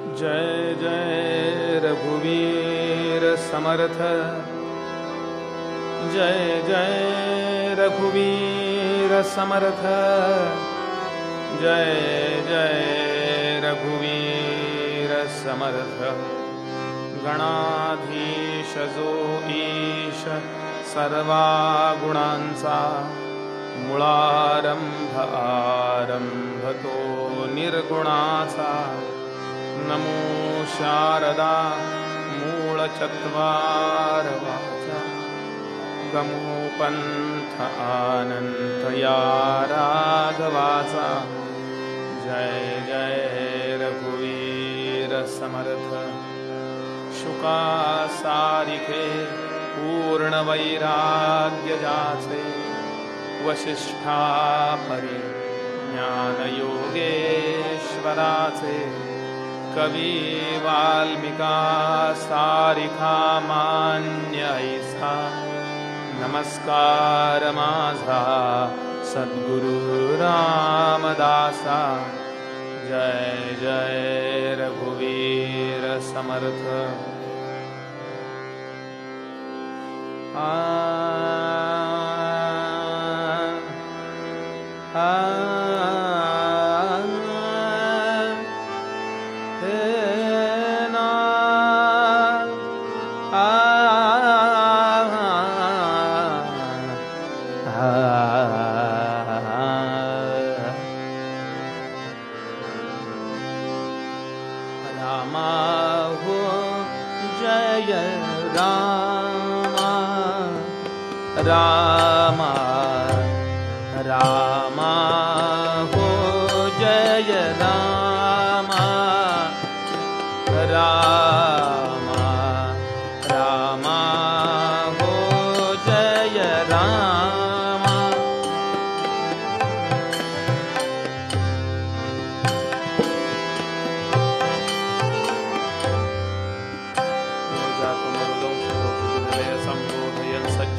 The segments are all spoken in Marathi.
जय जय रघुवीर समर्थ। जय जय रघुवीर समर्थ। जय जय रघुवीर समर्थ। गणाधीश जो ईश सर्वा गुणांचा मुळारंभ आरंभ तो निर्गुणाचा। नमो शारदा मूलचत्वारवाचा। गमोपन्थ गमो पंथ जय जय रघुवीर समर्थ। शुका सारिखे पूर्ण वशिष्ठा ज्ञानयोगेश्वराचे कवी वाल्मिका सारिखा मान्य ऐसा नमस्कार माझा सद्गुरु रामदासा। जय जय रघुवीर समर्थ। आ आ।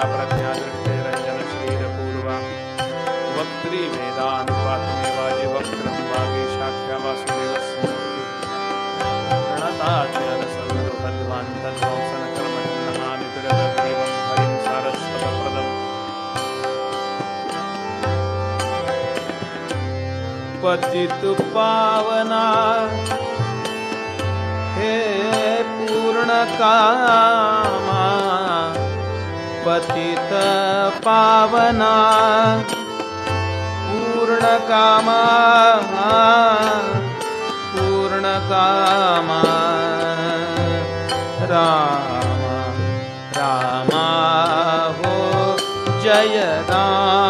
विद्या प्रज्ञा दृष्टे रंजन श्रीरपूर्वा वक्त्री वेदानुपातमेवाजि वक्त्रं वागे शाख्या वासुदेव प्रणता ज्ञान सर्वदुःखध्वान्तध्वंसन कर्मणं नमामि दुरदग्रीवं हरिं सारस्वतप्रदम् पतित पावना हे पूर्ण कामा पतित पावना। पूर्ण कामा पूर्ण कामा रामा रामा हो जय रामा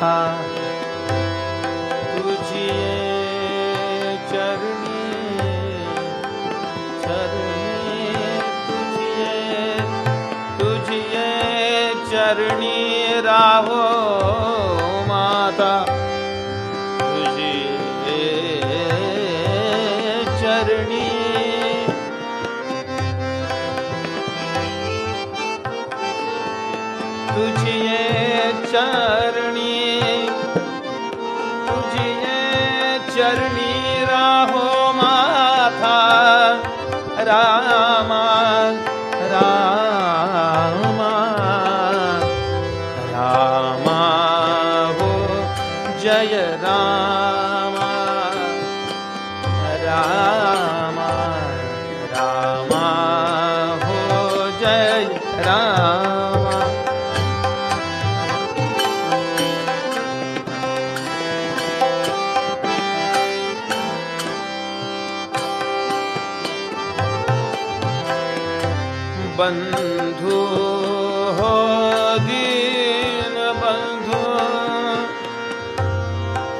啊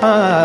ah.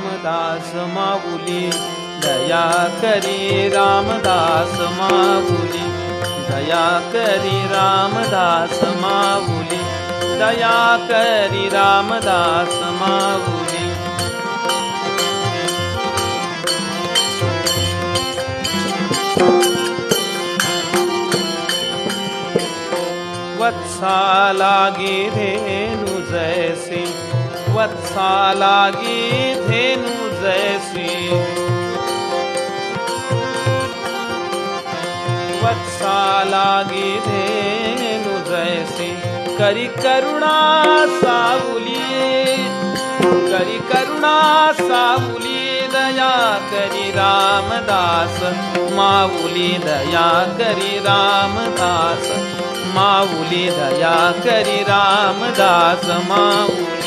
रामदास माऊली दया करी रामदास माऊली दया करी रामदास माऊली दया करी रामदास माऊली वत्सा लागे धेनु जैसे वत्सा लागे सा लागी धेनु जैसे। करी करुणा सावली करी करुणा सावली दया करी रामदास। माऊली दया करी रामदास। माऊली दया करी रामदास। माऊली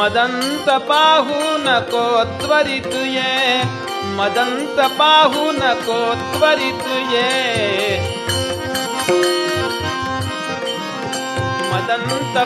मदन्तपाहुनको नको त्वरितु ए मदन्त पाहु नको त्वरितु मदन्त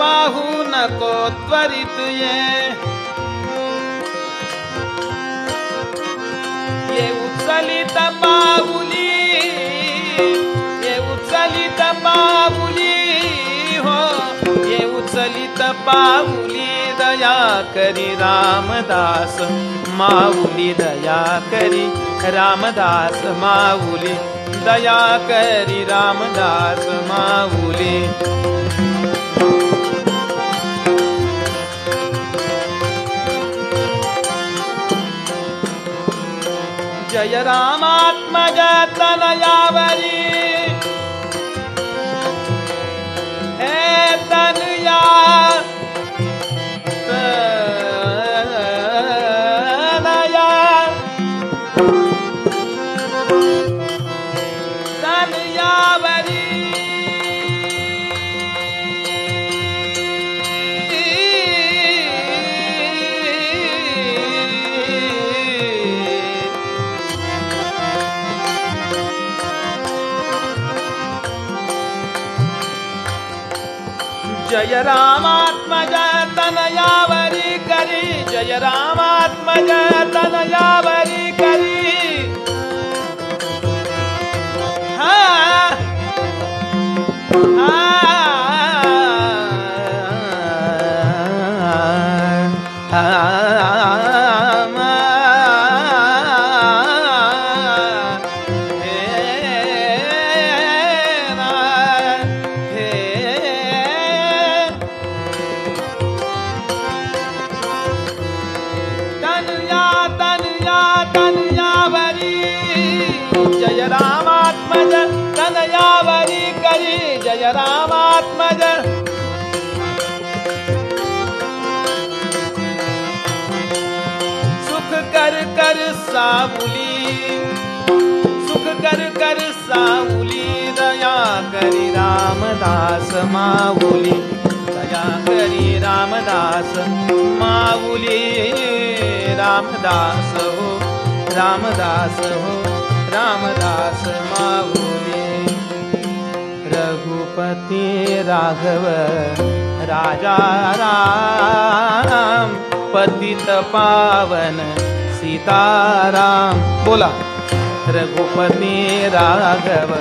पाहू नको त्वरित ये. उचलित पाऊली ये उचलित पाऊली हो. ये उचलित पाऊली दया करी रामदास माऊली दया करी रामदास माऊली दया करी रामदास माऊली. जय रामात्मज तनयावरी हे तनया। तनया जय रामात्मज तनयावरी करी। जय रामात्मज तनयावरी करी। हा। तनुया सुख कर कर सावली दया करी रामदास माऊली। दया करी रामदास माऊली रामदास हो रामदास हो रामदास माऊली। रघुपती राघव राजा राम पतित पावन सीताराम बोला. रघुपती राघव.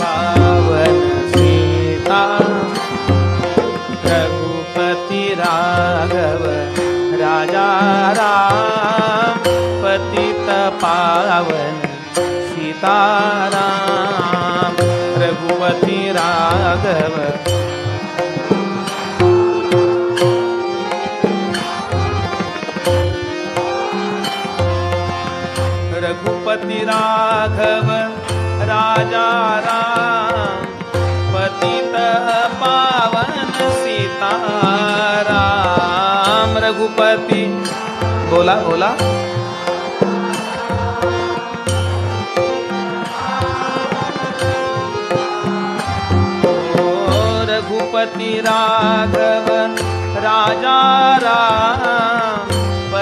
पावन सीता रघुपति राघव. राजा राम पतित पावन सीताराम रघुपति राघव. राघव राजा राम पतित पावन सीता राम। रघुपति बोला बोला। रघुपति रघुपति राघव राजा राम।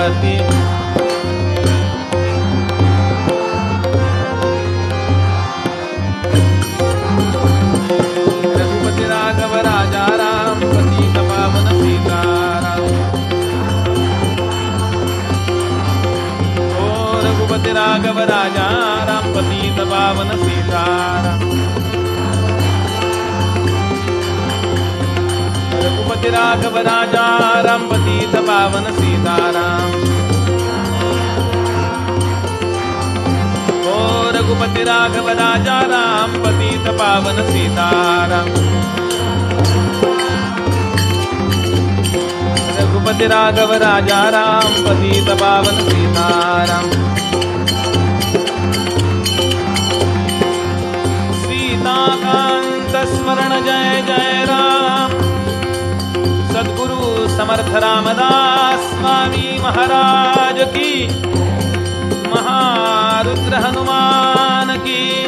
रघुपति रघुपती राघव राजा राम पती पावन सीताराम. ओ रघुपती राघव राजा राम पती पावन सीता राघव राजा राम पावन सीताराम. हो ओ रघुपति राघव राजा राम पतित पावन सीताराम. रघुपति राघव राजा राम पतित पावन सीताराम. सीताकांत स्मरण जय जय राम. समर्थ रामदास स्वामी महाराज की। महारुद्र हनुमान की।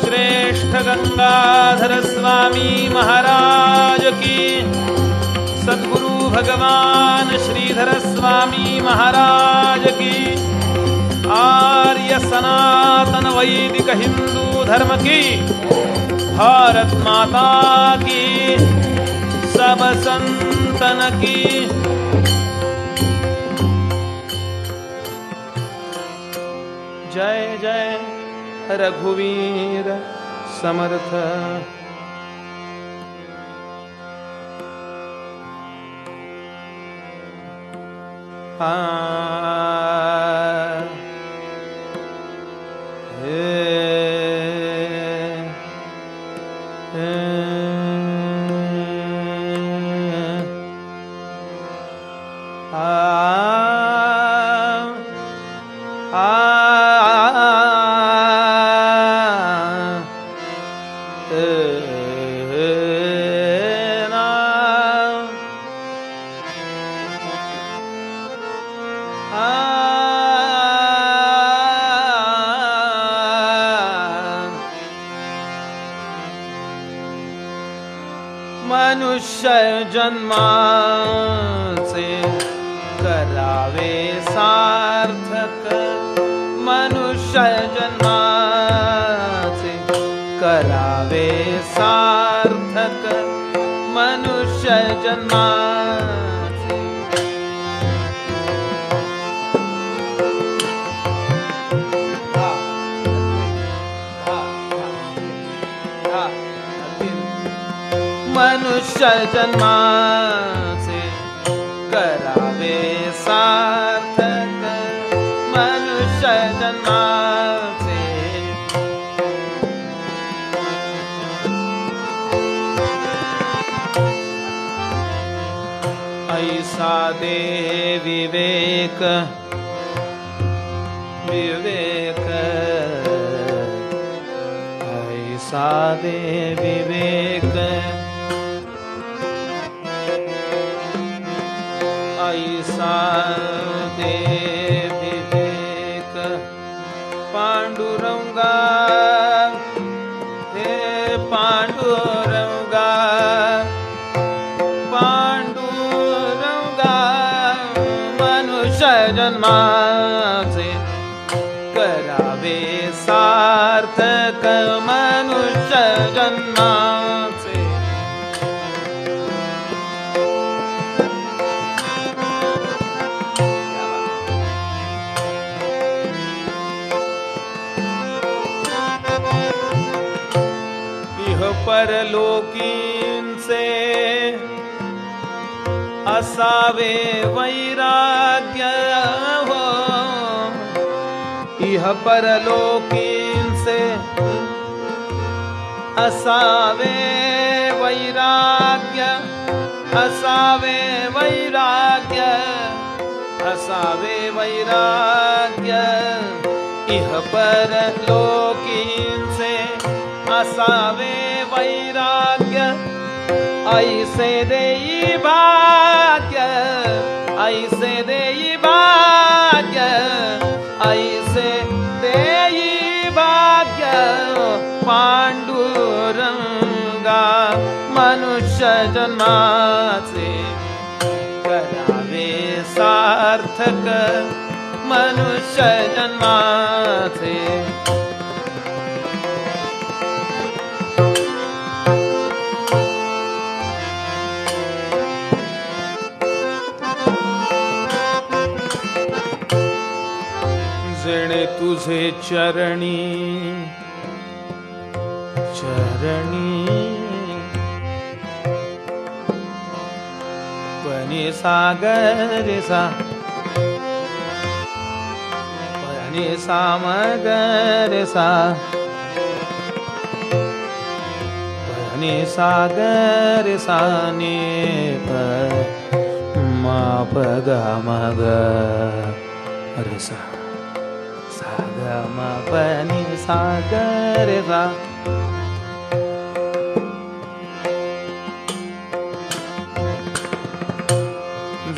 श्रेष्ठ गंगाधर स्वामी महाराज की। सद्गुरु भगवान श्रीधर स्वामी महाराज की। आर्य सनातन वैदिक हिंदू धर्म की। भारत माता की। सब संतन की जय जय रघुवीर समर्थ आ मनुष्य जन्माचे करावे सार्थक. मनुष्य जन्माचे करावे सार्थक. मनुष्य जन्मा मनुष्य जन्माचे करावे सार्थक मनुष्य जन्माचे. ऐसा दे विवेक विवेक. ऐसा दे विवेक. असावे वैराग्य हो। इह से असावे वैराग्य असावे वैराग्य असावे वैराग्य। इह से असावे वैराग्य। ऐसे देई भाग्य ऐसे देई भाग्य ऐसे देई भाग्य पांडुरंगा मनुष्य जन्माचे करावे सार्थक मनुष्य जन्माचे चरणी चरणीनि सागरे सामगरे सागरे सा मा गग मग रसा सागर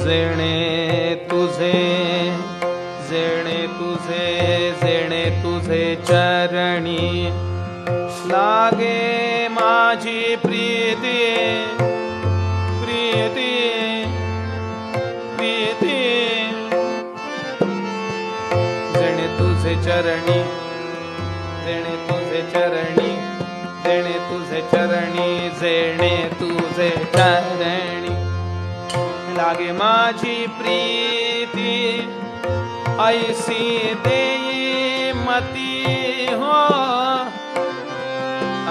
जेणे तुझे जेणे तुझे जेणे तुझे चरणी लागे माझी प्रीती। तुझे चरणी जेणे तुझे चरणी जेणे तुझे चरणी जेणे तुझे चरणी. लागे माझी प्रीती ऐसी देई मती हो.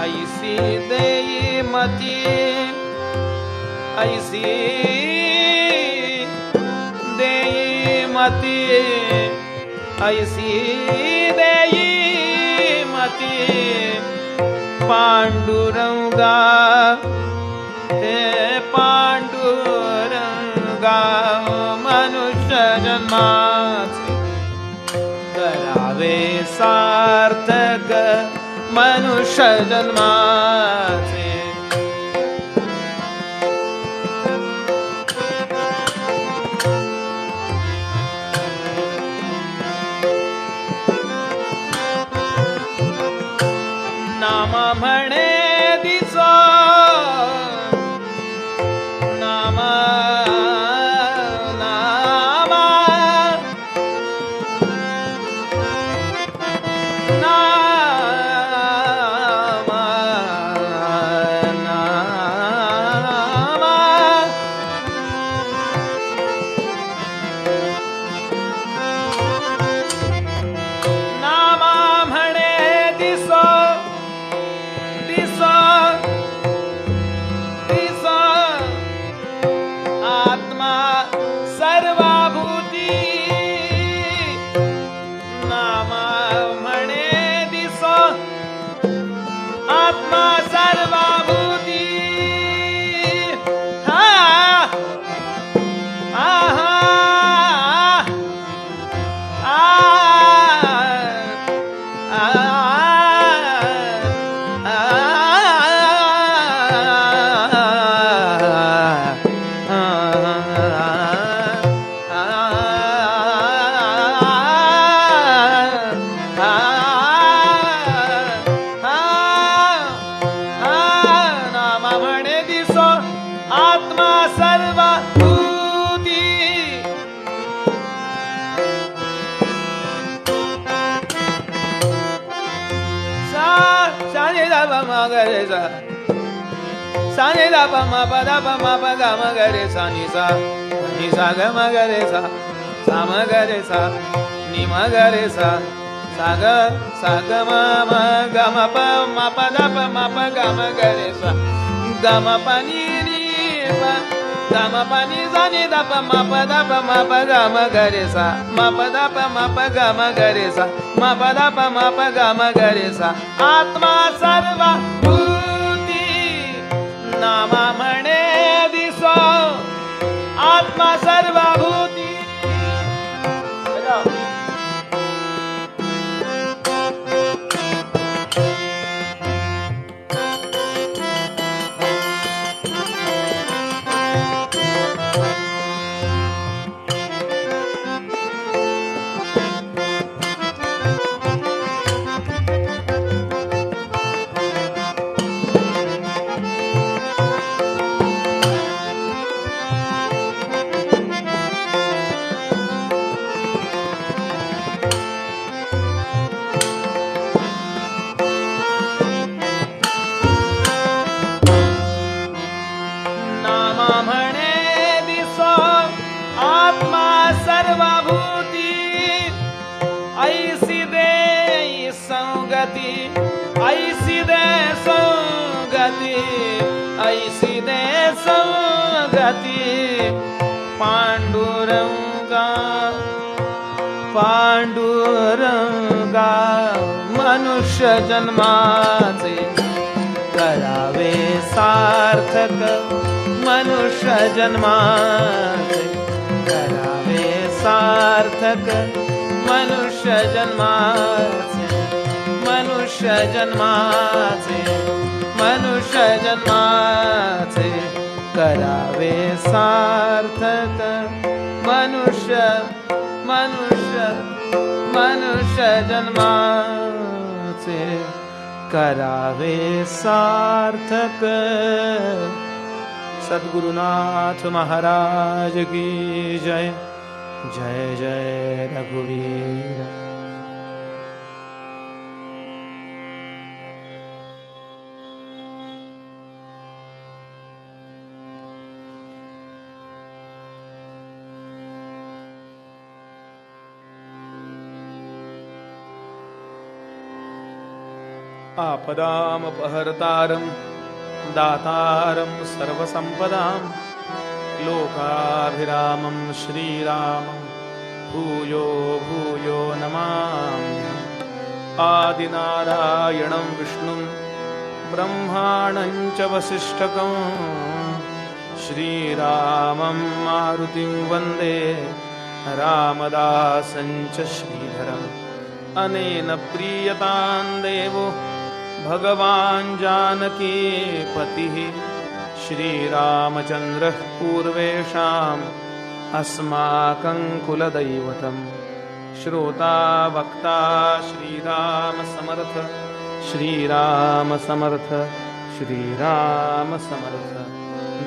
ऐसी देई मती ऐसी देई मती ऐसी देयी मती पाण्डुरङ्गा हे पाण्डुरङ्गष्य जन्मास गे सार्थक मनुष्य जन्मासि प म प ग म ग रे सा नि सा नि सा ग म ग रे सा सा म ग रे सा नि म ग रे सा सा ग सा ग म म ग म प म प दा प म प ग म ग रे सा ग म प नि नि प ग म प नि सा नि दा प म प दा प म प ग म ग रे सा म प दा प म प ग म ग रे सा म प दा प म प ग म ग रे सा आत्मा सर्व भूती नामा म्हणे आत्मा सर्व दे संगती पांडुरंगा पांडुरंगा मनुष्य जन्माचे करावे सार्थक मनुष्य जन्माचे करावे सार्थक मनुष्य जन्माचे मनुष्य जन्माचे मनुष्य जन्माचे करावे सार्थक। मनुष्य मनुष्य मनुष्य जन्माचे करावे सार्थक। सद्गुरुनाथ महाराज की जय। जय जय रघुवीर आपदामपहर्तारं दातारं सर्वसम्पदां लोकाभिरामं श्रीरामं भूयो भूयो नमाम्यहम् आदिनारायणं विष्णुं ब्रह्माणं च वसिष्ठकं श्रीरामं मारुतिं वन्दे रामदासं च श्रीधरम्। अनेन प्रीयतां देवो भगवान् जानकी पतिः। श्रीरामचन्द्रः पूर्वेषाम् अस्माकं कुलदैवतम् श्रोता वक्ता श्रीरामसमर्थ श्रीरामसमर्थ श्रीरामसमर्थ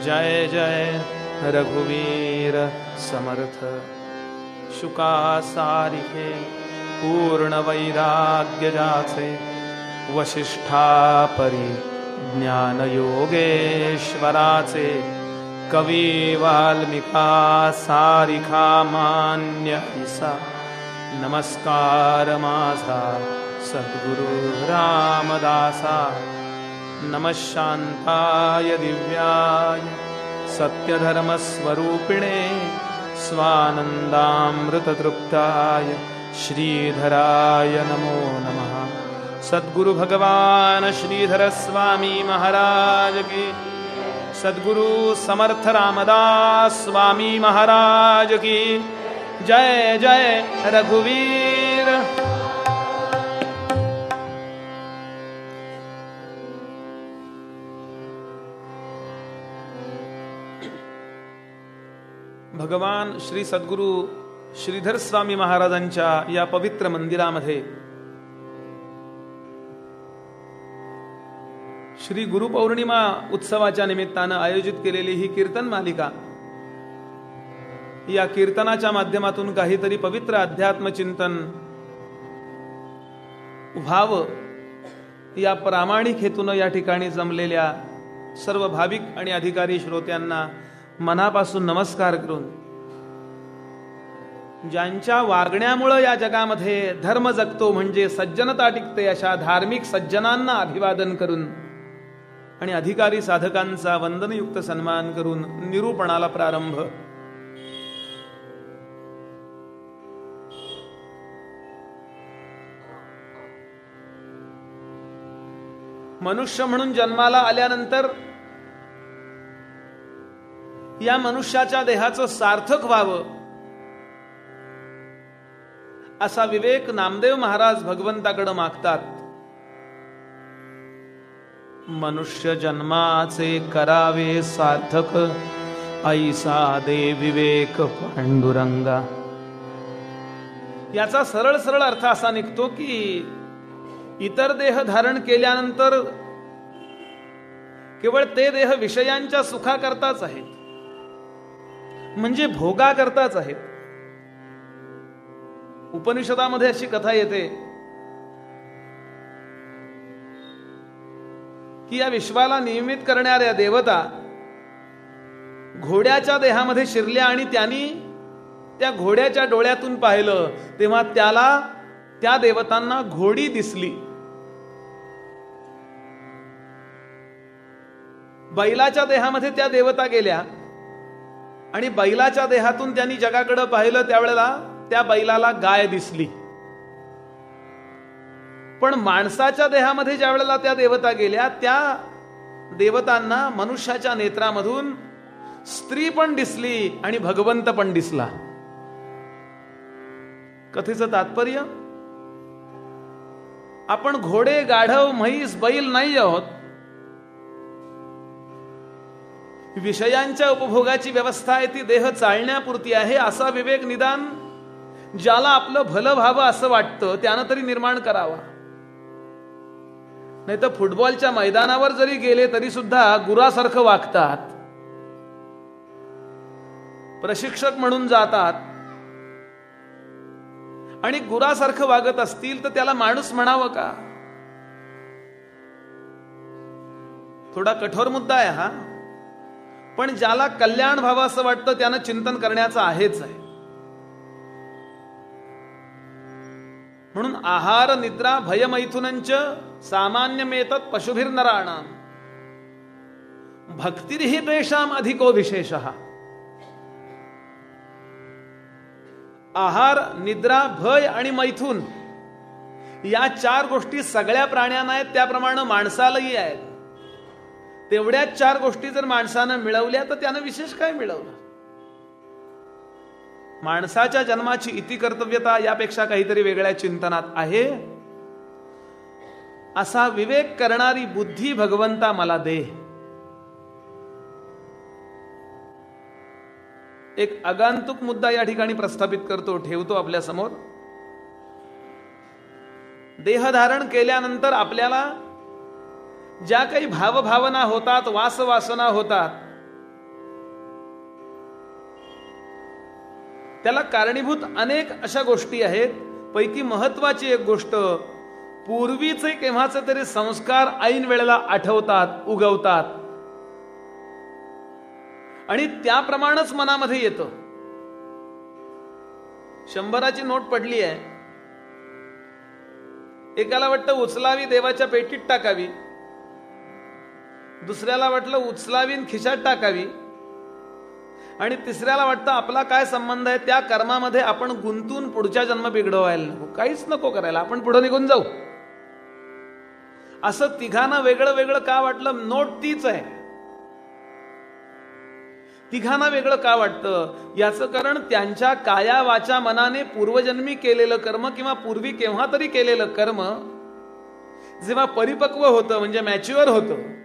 जय जय रघुवीर समर्थ। शुका सारिखे वसिष्ठापरि ज्ञानयोगेश्वराचे वसिष्ठा परिज्ञानयोगेश्वरासे कविवाल्मिकासारिखा मान्य सा नमस्कारमासा सद्गुरुरामदासा नमः शान्ताय दिव्याय सत्यधर्मस्वरूपिणे स्वानन्दामृततृप्ताय श्रीधराय नमो नमः। सद्गुरु भगवान श्रीधर स्वामी महाराज की। सद्गुरु समर्थ रामदास स्वामी महाराज की। जय जय रघुवीर। भगवान श्री सद्गुरु श्रीधर स्वामी महाराजांच्या या पवित्र मंदिरामध्ये श्री गुरुपौर्णिमा उत्सवाच्या निमित्तानं आयोजित केलेली ही कीर्तन मालिका. या कीर्तनाच्या माध्यमातून काहीतरी पवित्र अध्यात्म चिंतन व्हावं या प्रामाणिक हेतून या ठिकाणी जमलेल्या सर्व भाविक आणि अधिकारी श्रोत्यांना मनापासून नमस्कार करून ज्यांच्या वागण्यामुळं या जगामध्ये धर्म जगतो म्हणजे सज्जनता टिकते अशा धार्मिक सज्जनांना अभिवादन करून आणि अधिकारी साधकांचा वंदनयुक्त सन्मान करून निरूपणाला प्रारंभ. मनुष्य म्हणून जन्माला आल्यानंतर या मनुष्याच्या देहाचं सार्थक व्हावं असा विवेक नामदेव महाराज भगवंताकडे मागतात. मनुष्य जन्माचे करावे सार्थक. ऐसा दे विवेक पांडुरंगा. याचा सरळ सरळ अर्थ असा निघतो की इतर देह धारण केल्यानंतर केवळ ते देह विषयांच्या सुखाकरताच आहेत. म्हणजे भोगा करताच आहेत. उपनिषदामध्ये अशी कथा येते की या विश्वाला नियमित करणाऱ्या देवता घोड्याच्या देहामध्ये शिरल्या आणि त्यांनी त्या घोड्याच्या डोळ्यातून पाहिलं तेव्हा त्याला त्या देवतांना घोडी दिसली. बैलाच्या देहामध्ये त्या देवता गेल्या आणि बैलाच्या देहातून त्यांनी जगाकडे पाहिलं त्यावेळेला त्या बैलाला गाय दिसली. पण माणसाच्या देहामध्ये ज्या वेळेला त्या देवता गेल्या त्या देवतांना मनुष्याच्या नेत्रामधून स्त्री पण दिसली आणि भगवंत पण दिसला. कथेचं तात्पर्य? आपण घोडे गाढव म्हैस बैल नाही आहोत. विषयांच्या उपभोगाची व्यवस्था आहे ती देह चालण्यापुरती आहे असा विवेक निदान ज्याला आपलं भलं व्हावं असं वाटतं त्यानं तरी निर्माण करावा. नाही तर फुटबॉलच्या मैदानावर जरी गेले तरी सुद्धा गुरासारखं वागतात. प्रशिक्षक म्हणून जातात. आणि गुरासारखं वागत असतील तर त्याला माणूस म्हणावं का? थोडा कठोर मुद्दा आहे हा. पण ज्याला कल्याण व्हावं असं वाटतं त्यानं चिंतन करण्याचं आहेच आहे. आहार निद्रा भयमैथुनंच सामान्य मेतत पशुभिर नराणाम भक्तिरही तेषाम अधिको विशेष। आहार निद्रा भय आणि मैथून या चार गोष्टी सगळ्या प्राण्यांना आहेत त्याप्रमाणे माणसालाही आहेत. तेवढ्याच चार गोष्टी जर माणसानं मिळवल्या तर त्यानं विशेष काय मिळवलं? माणसाच्या जन्माची इति कर्तव्यता यापेक्षा काहीतरी वेगळ्या चिंतनात आहे? असा विवेक करणारी बुद्धी भगवंता मला दे. एक अगांतुक मुद्दा या ठिकाणी प्रस्थापित करतो ठेवतो आपल्यासमोर. देहधारण केल्यानंतर आपल्याला ज्या काही भावभावना होतात वासवासना होतात त्याला कारणीभूत अनेक अशा गोष्टी आहेत. पैकी महत्वाची एक गोष्ट पूर्वीचे केव्हाचे तरी संस्कार ऐन वेळेला आठवतात उगवतात. आणि त्याप्रमाणेच मनामध्ये येतं. शंभराची नोट पडली आहे. एकाला वाटतं उचलावी देवाच्या पेटीत टाकावी. दुसऱ्याला वाटलं उचलावी खिशात टाकावी. आणि तिसऱ्याला वाटतं आपला काय संबंध आहे? त्या कर्मामध्ये आपण गुंतून पुढच्या जन्म बिघडवायला नको. काहीच नको करायला. आपण पुढे निघून जाऊ. असं तिघांना वेगळं वेगळं का वाटलं? नोट तीच आहे. तिघांना वेगळं का वाटतं? याचं कारण त्यांच्या काया वाचा मनाने पूर्वजन्मी केलेलं कर्म किंवा पूर्वी केव्हा तरी केलेलं कर्म जेव्हा परिपक्व होतं म्हणजे मॅच्युअर होतं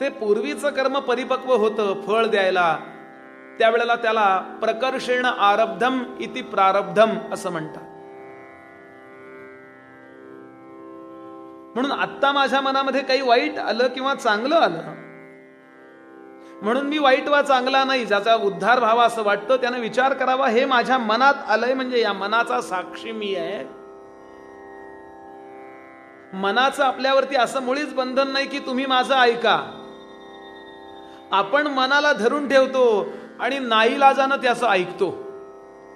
ते पूर्वीचं कर्म परिपक्व होतं फळ द्यायला. त्यावेळेला त्याला प्रकर्षेण आरब्धम इति प्रारब्धम असं म्हणतात. म्हणून आत्ता माझ्या मनामध्ये काही वाईट आलं किंवा चांगलं आलं म्हणून मी वाईट वा चांगला नाही ज्याचा उद्धार व्हावा असं वाटतं त्यानं विचार करावा हे माझ्या मनात आलंय म्हणजे या मनाचा साक्षी मी आहे. मनाचं आपल्यावरती असं मुळीच बंधन नाही की तुम्ही माझं ऐका. आपण मनाला धरून ठेवतो आणि नाईलाजानं त्याचं ऐकतो.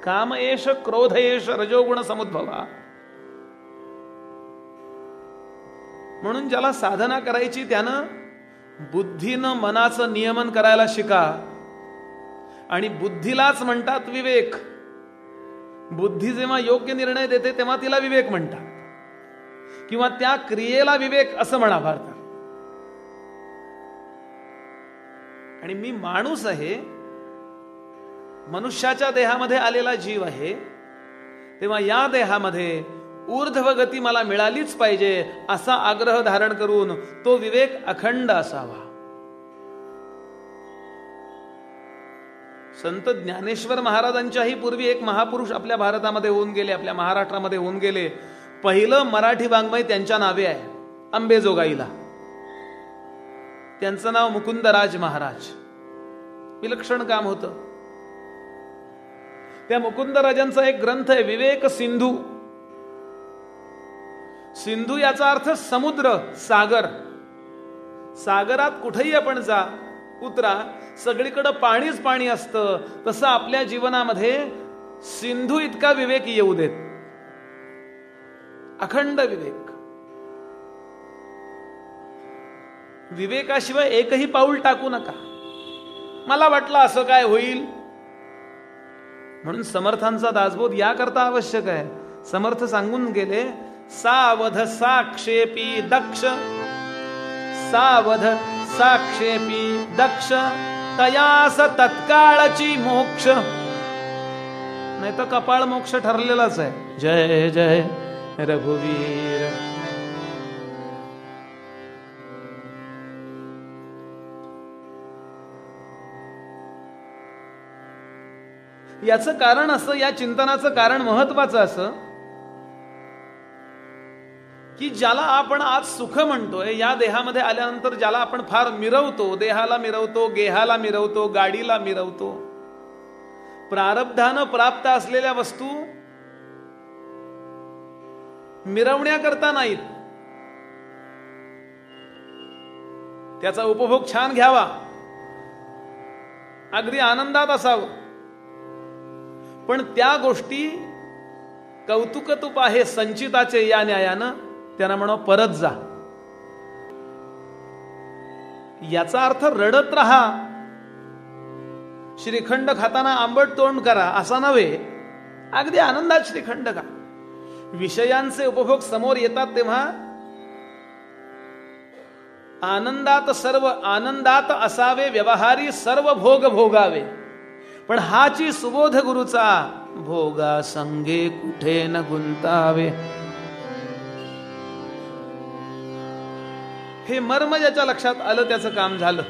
काम येश क्रोध येश रजोगुण समुद्भवा म्हणून ज्याला साधना करायची त्यानं बुद्धीनं मनाचं नियमन करायला शिका. आणि बुद्धीलाच म्हणतात विवेक. बुद्धी जेव्हा योग्य निर्णय देते तेव्हा तिला विवेक म्हणतात. किंवा त्या क्रियेला विवेक असं म्हणा भारतात आणि मी माणूस आहे मनुष्याच्या देहामध्ये आलेला जीव आहे तेव्हा या देहामध्ये ऊर्ध्व गती मला मिळालीच पाहिजे असा आग्रह धारण करून तो विवेक अखंड असावा. संत ज्ञानेश्वर महाराजांच्याही पूर्वी एक महापुरुष आपल्या भारतामध्ये होऊन गेले आपल्या महाराष्ट्रामध्ये होऊन गेले. पहिलं मराठी वाङ्मय त्यांच्या नावे आहे अंबेजोगाईला. त्यांचं नाव मुकुंदराज महाराज. विलक्षण काम होतं. त्या मुकुंदराजांचा एक ग्रंथ आहे विवेक सिंधू. सिंधू याचा अर्थ समुद्र सागर. सागरात कुठेही आपण जा उतरा सगळीकडं पाणीच पाणी असतं. तसं आपल्या जीवनामध्ये सिंधू इतका विवेक येऊ देत. अखंड विवेक. विवेकाशिवाय एकही पाऊल टाकू नका. मला वाटलं असं काय होईल? म्हणून समर्थांचा दासबोध याकरता आवश्यक आहे. समर्थ सांगून गेले सावध साक्षेपी दक्ष. सावध साक्षेपी दक्ष. तयास तत्काळची मोक्ष. नाही तर कपाळ मोक्ष ठरलेलाच आहे. जय जय रघुवीर. याचं कारण असं या चिंतनाचं कारण महत्वाचं असं की ज्याला आपण आज सुख म्हणतोय या देहामध्ये आल्यानंतर ज्याला आपण फार मिरवतो देहाला मिरवतो गेहाला मिरवतो गाडीला मिरवतो प्रारब्धानं प्राप्त असलेल्या वस्तू मिरवण्याकरता नाहीत. त्याचा उपभोग छान घ्यावा. अगदी आनंदात असावं. पण त्या गोष्टी कौतुकतूप आहे संचिताचे या न्यायानं. त्यांना म्हणा परत जा. याचा अर्थ रडत राहा. श्रीखंड खाताना आंबट तोंड करा असा नव्हे. अगदी आनंदात श्रीखंड का? विषयांचे उपभोग समोर येतात तेव्हा आनंदात सर्व आनंदात असावे व्यवहारी सर्व भोग भोगावे. पण हाची सुबोध गुरुचा भोगा संगे कुठे न गुंतावे. हे मर्म ज्याच्या लक्षात आलं त्याचं काम झालं.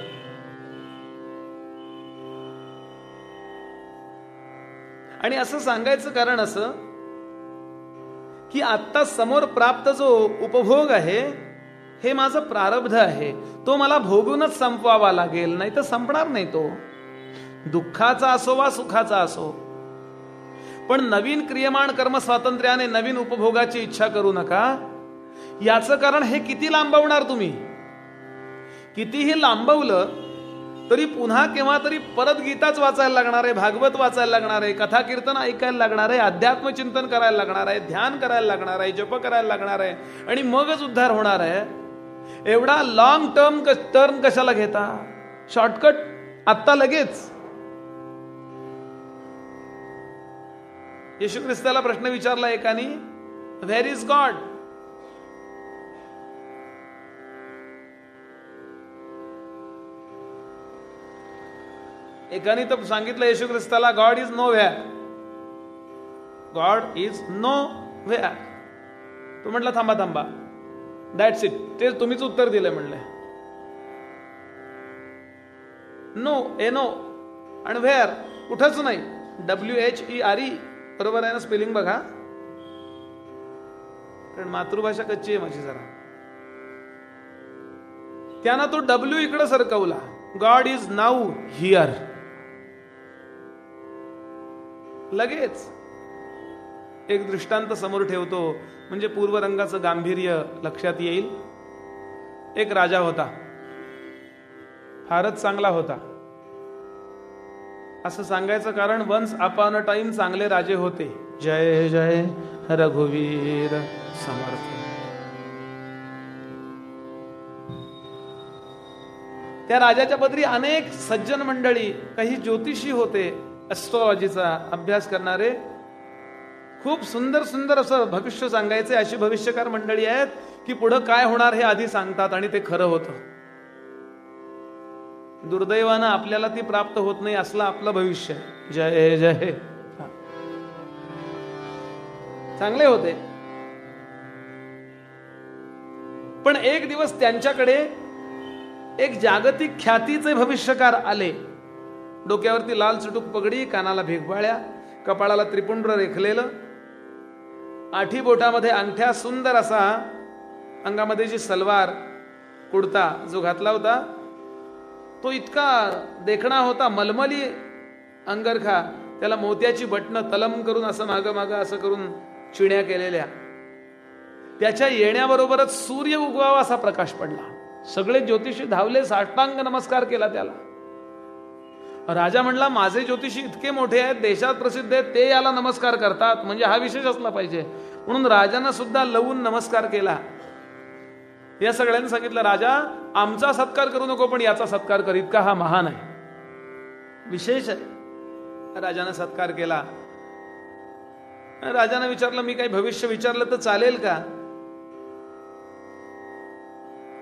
आणि असं सांगायचं कारण असं की आत्ता समोर प्राप्त जो उपभोग आहे हे माझं प्रारब्ध आहे. तो मला भोगूनच संपवावा लागेल नाही तर संपणार नाही तो. दुःखाचा असो वा सुखाचा असो. पण नवीन क्रियमाण कर्म स्वातंत्र्याने नवीन उपभोगाची इच्छा करू नका. याचं कारण हे किती लांबवणार तुम्ही? कितीही लांबवलं तरी पुन्हा केव्हा तरी परत गीताच वाचायला लागणार आहे भागवत वाचायला लागणार आहे कथा कीर्तन ऐकायला लागणार आहे अध्यात्म चिंतन करायला लागणार आहे ध्यान करायला लागणार आहे जप करायला लागणार आहे आणि मगच उद्धार होणार आहे. एवढा लॉंग टर्म टर्म कशाला घेता? शॉर्टकट आत्ता लगेच. येशू ख्रिस्ताला प्रश्न विचारला एकानी व्हेर इज गॉड एकाने तर सांगितलं येशू ख्रिस्ताला God is nowhere God is nowhere तो म्हटला थांबा थांबा. दॅट्स इट ते तुम्हीच उत्तर दिलंय म्हणले. नो ए नो आणि व्हेअर कुठंच नाही. W H E R E बरोबर आहे ना स्पेलिंग बघा. कारण मातृभाषा कच्ची आहे माझी जरा. त्यानं तो डब्ल्यू इकडे सरकवला. गॉड इज नाऊ हिअर लगेच. एक दृष्टांत समोर ठेवतो. म्हणजे पूर्वरंगाचं गांभीर्य लक्षात येईल. एक राजा होता. फारच चांगला होता. असं सांगायचं कारण वन्स अपॉन अ टाइम चांगले राजे होते. जय जय रघुवीर समर्थ. त्या राजाच्या पदरी अनेक सज्जन मंडळी काही ज्योतिषी होते ऍस्ट्रॉलॉजीचा अभ्यास करणारे. खूप सुंदर सुंदर असं भविष्य सांगायचे अशी भविष्यकार मंडळी आहेत की पुढं काय होणार हे आधी सांगतात आणि ते खरं होतं. दुर्दैवानं आपल्याला ती प्राप्त होत नाही असलं आपलं भविष्य. जय जय. चांगले होते. पण एक दिवस त्यांच्याकडे एक जागतिक ख्यातीचे भविष्यकार आले. डोक्यावरती लाल चुटूक पगडी कानाला भेगबाळ्या कपाळाला त्रिपुंड्र रेखलेलं. आठी बोटामध्ये अंगठ्या सुंदर असा अंगामध्ये जी सलवार कुडता जो घातला होता तो इतका देखणा होता मलमली अंगरखा. त्याला मोत्याची बटणं तलम करून असं मागं मागं असं करून चिण्या केलेल्या. त्याच्या येण्याबरोबरच सूर्य उगवावा असा प्रकाश पडला. सगळे ज्योतिषी धावले साष्टांग नमस्कार केला त्याला. राजा म्हणला माझे ज्योतिषी इतके मोठे आहेत देशात प्रसिद्ध आहेत ते याला नमस्कार करतात. म्हणजे हा विशेष असला पाहिजे. म्हणून राजानं सुद्धा लवून नमस्कार केला. या सगळ्यांनी सांगितलं राजा आमचा सत्कार करू नको पण याचा सत्कार कर. इतका हा महान आहे. विशेष आहे. राजानं सत्कार केला. राजानं विचारलं मी काही भविष्य विचारलं तर चालेल का?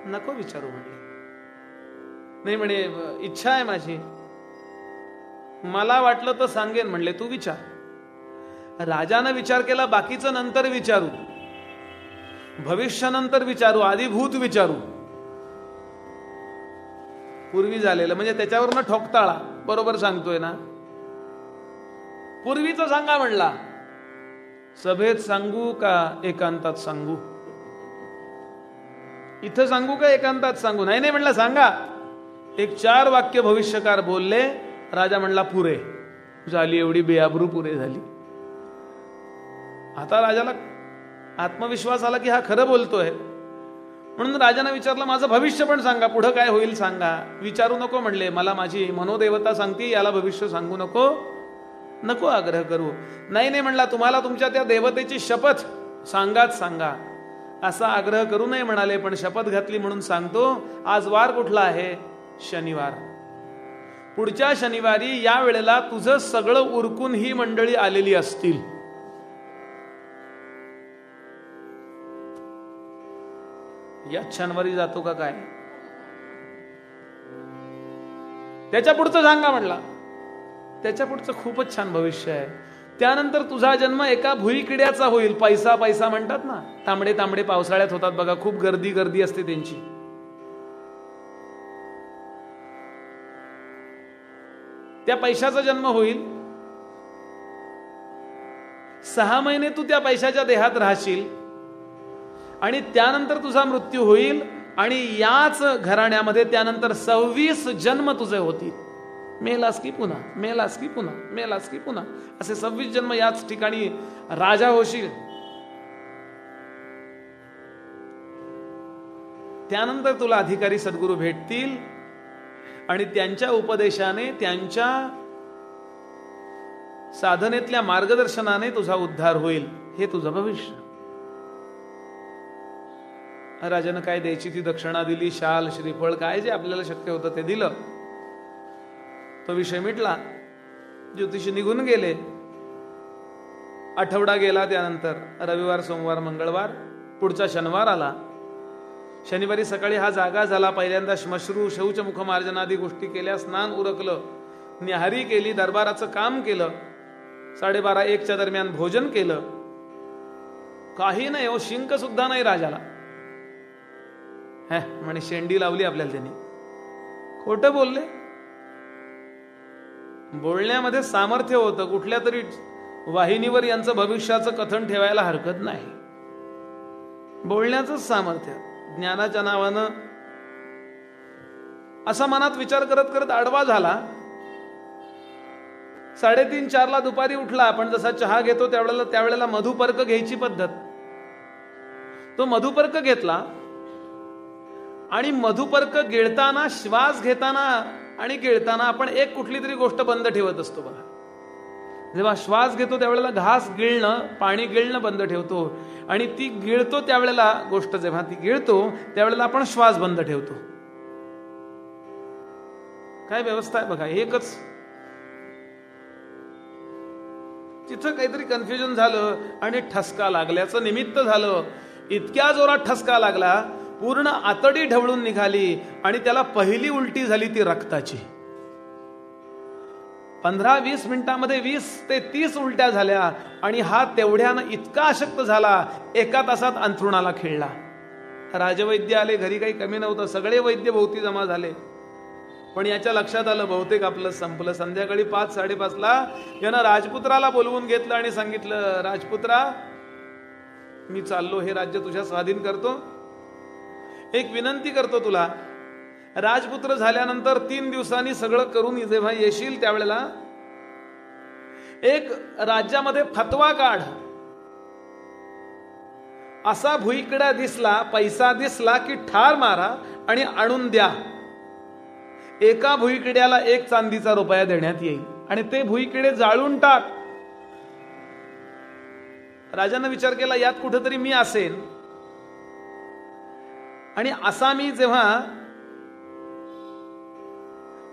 नको विचारू म्हणले नाही म्हणे इच्छा आहे माझी. मला वाटलं तर सांगेन म्हणले तू विचार. राजानं विचार केला बाकीचं नंतर विचारू. भविष्यानंतर विचारू आधीभूत विचारू. पूर्वी झालेलं म्हणजे त्याच्यावर त्याच्यावरनं ठोकताळा बरोबर सांगतोय ना? पूर्वीच सांगा म्हणला सभेत सांगू का एकांतात सांगू? इथं सांगू का एकांतात सांगू? नाही नाही म्हणलं सांगा. एक चार वाक्य भविष्यकार बोलले राजा म्हणला पुरे. झाली एवढी बेआबरू पुरे झाली. आता राजाला आत्मविश्वास आला की हा खरं बोलतोय. म्हणून राजाने विचारलं माझं भविष्य पण सांगा पुढं काय होईल सांगा. विचारू नको म्हणले मला माझी मनोदेवता सांगते याला भविष्य सांगू नको. नको आग्रह करू. नाही नाही म्हणला तुम्हाला तुमच्या त्या देवतेची शपथ सांगाच सांगा. असा आग्रह करू नये म्हणाले पण शपथ घातली म्हणून सांगतो आज वार कुठला आहे? शनिवार. पुढच्या शनिवारी या वेळेला तुझं सगळं उरकून ही मंडळी आलेली असतील. या जातो का काय? त्याच्या पुढचं सांगा म्हणला. त्याच्या पुढचं खूपच छान भविष्य आहे. त्यानंतर तुझा जन्म एका भुई किड्याचा होईल. पैसा पैसा म्हणतात ना. तांबडे तांबडे पावसाळ्यात होतात बघा. खूप गर्दी गर्दी असते त्यांची. त्या पैशाचा जन्म होईल. सहा महिने तू त्या पैशाच्या देहात राहशील. आणि त्यानंतर तुझा मृत्यू होईल आणि याच घराण्यामध्ये त्यानंतर सव्वीस जन्म तुझे होतील. मेलास की पुन्हा मेलास की पुन्हा मेलास की पुन्हा. असे सव्वीस जन्म याच ठिकाणी राजा होशील. त्यानंतर तुला अधिकारी सद्गुरू भेटतील आणि त्यांच्या उपदेशाने त्यांच्या साधनेतल्या मार्गदर्शनाने तुझा उद्धार होईल. हे तुझं भविष्य. राजानं काय द्यायची ती दक्षिणा दिली शाल श्रीफळ काय जे आपल्याला शक्य होतं ते दिलं. तो विषय मिटला. ज्योतिषी निघून गेले. आठवडा गेला त्यानंतर. रविवार सोमवार मंगळवार पुढचा शनिवार आला. शनिवारी सकाळी हा जागा झाला. पहिल्यांदा श्मश्रू शौचमुख मार्जनादी गोष्टी केल्या स्नान उरकलं. न्याहारी केली दरबाराचं काम केलं. साडेबारा एकच्या दरम्यान भोजन केलं. काही नाही हो शिंक सुद्धा नाही राजाला. हे म्हणे शेंडी लावली आपल्याला त्यांनी. खोट बोलले? बोलण्यामध्ये सामर्थ्य होतं कुठल्या तरी वाहिनीवर यांचं भविष्याचं कथन ठेवायला हरकत नाही. बोलण्याच सामर्थ्य ज्ञानाच्या नावानं. असा मनात विचार करत करत आडवा झाला. साडेतीन चारला दुपारी उठला. आपण जसा चहा घेतो त्यावेळेला त्यावेळेला मधुपर्क घ्यायची पद्धत. तो मधुपर्क घेतला. आणि मधुपर्क गिळताना श्वास घेताना आणि गिळताना आपण एक कुठली तरी गोष्ट बंद ठेवत असतो बघा. जेव्हा श्वास घेतो त्यावेळेला घास गिळणं पाणी गिळणं बंद ठेवतो. आणि ती गिळतो त्यावेळेला गोष्ट जेव्हा ती गिळतो त्यावेळेला आपण श्वास बंद ठेवतो. काय व्यवस्था आहे बघा एकच. तिथं काहीतरी कन्फ्युजन झालं आणि ठसका लागल्याचं निमित्त झालं. इतक्या जोरात ठसका लागला पूर्ण आतडी ढवळून निघाली आणि त्याला पहिली उलटी झाली ती रक्ताची. पंधरा वीस मिनिटांमध्ये वीस ते तीस उलट्या झाल्या आणि हा तेवढ्यानं इतका अशक्त झाला एका तासात अंथरुणाला खेळला. राजवैद्य आले घरी काही कमी नव्हतं सगळे वैद्य भोवती जमा झाले. पण याच्या लक्षात आलं बहुतेक आपलं संपलं. संध्याकाळी पाच साडेपाचला यानं राजपुत्राला बोलवून घेतलं आणि सांगितलं राजपुत्रा मी चाललो हे राज्य तुझ्या स्वाधीन करतो. एक विनंती करतो तुला. राजपुत्र झाल्यानंतर तीन दिवसांनी सगळं करून जेव्हा येशील त्यावेळेला एक राज्यामध्ये फतवा काढ. असा भुईकडा दिसला पैसा दिसला की ठार मारा आणि आणून द्या. एका भुईकिड्याला एक चांदीचा रुपया देण्यात येईल आणि ते भुईकिडे जाळून टाक. राजानं विचार केला यात कुठंतरी मी असेल आणि असा मी जेव्हा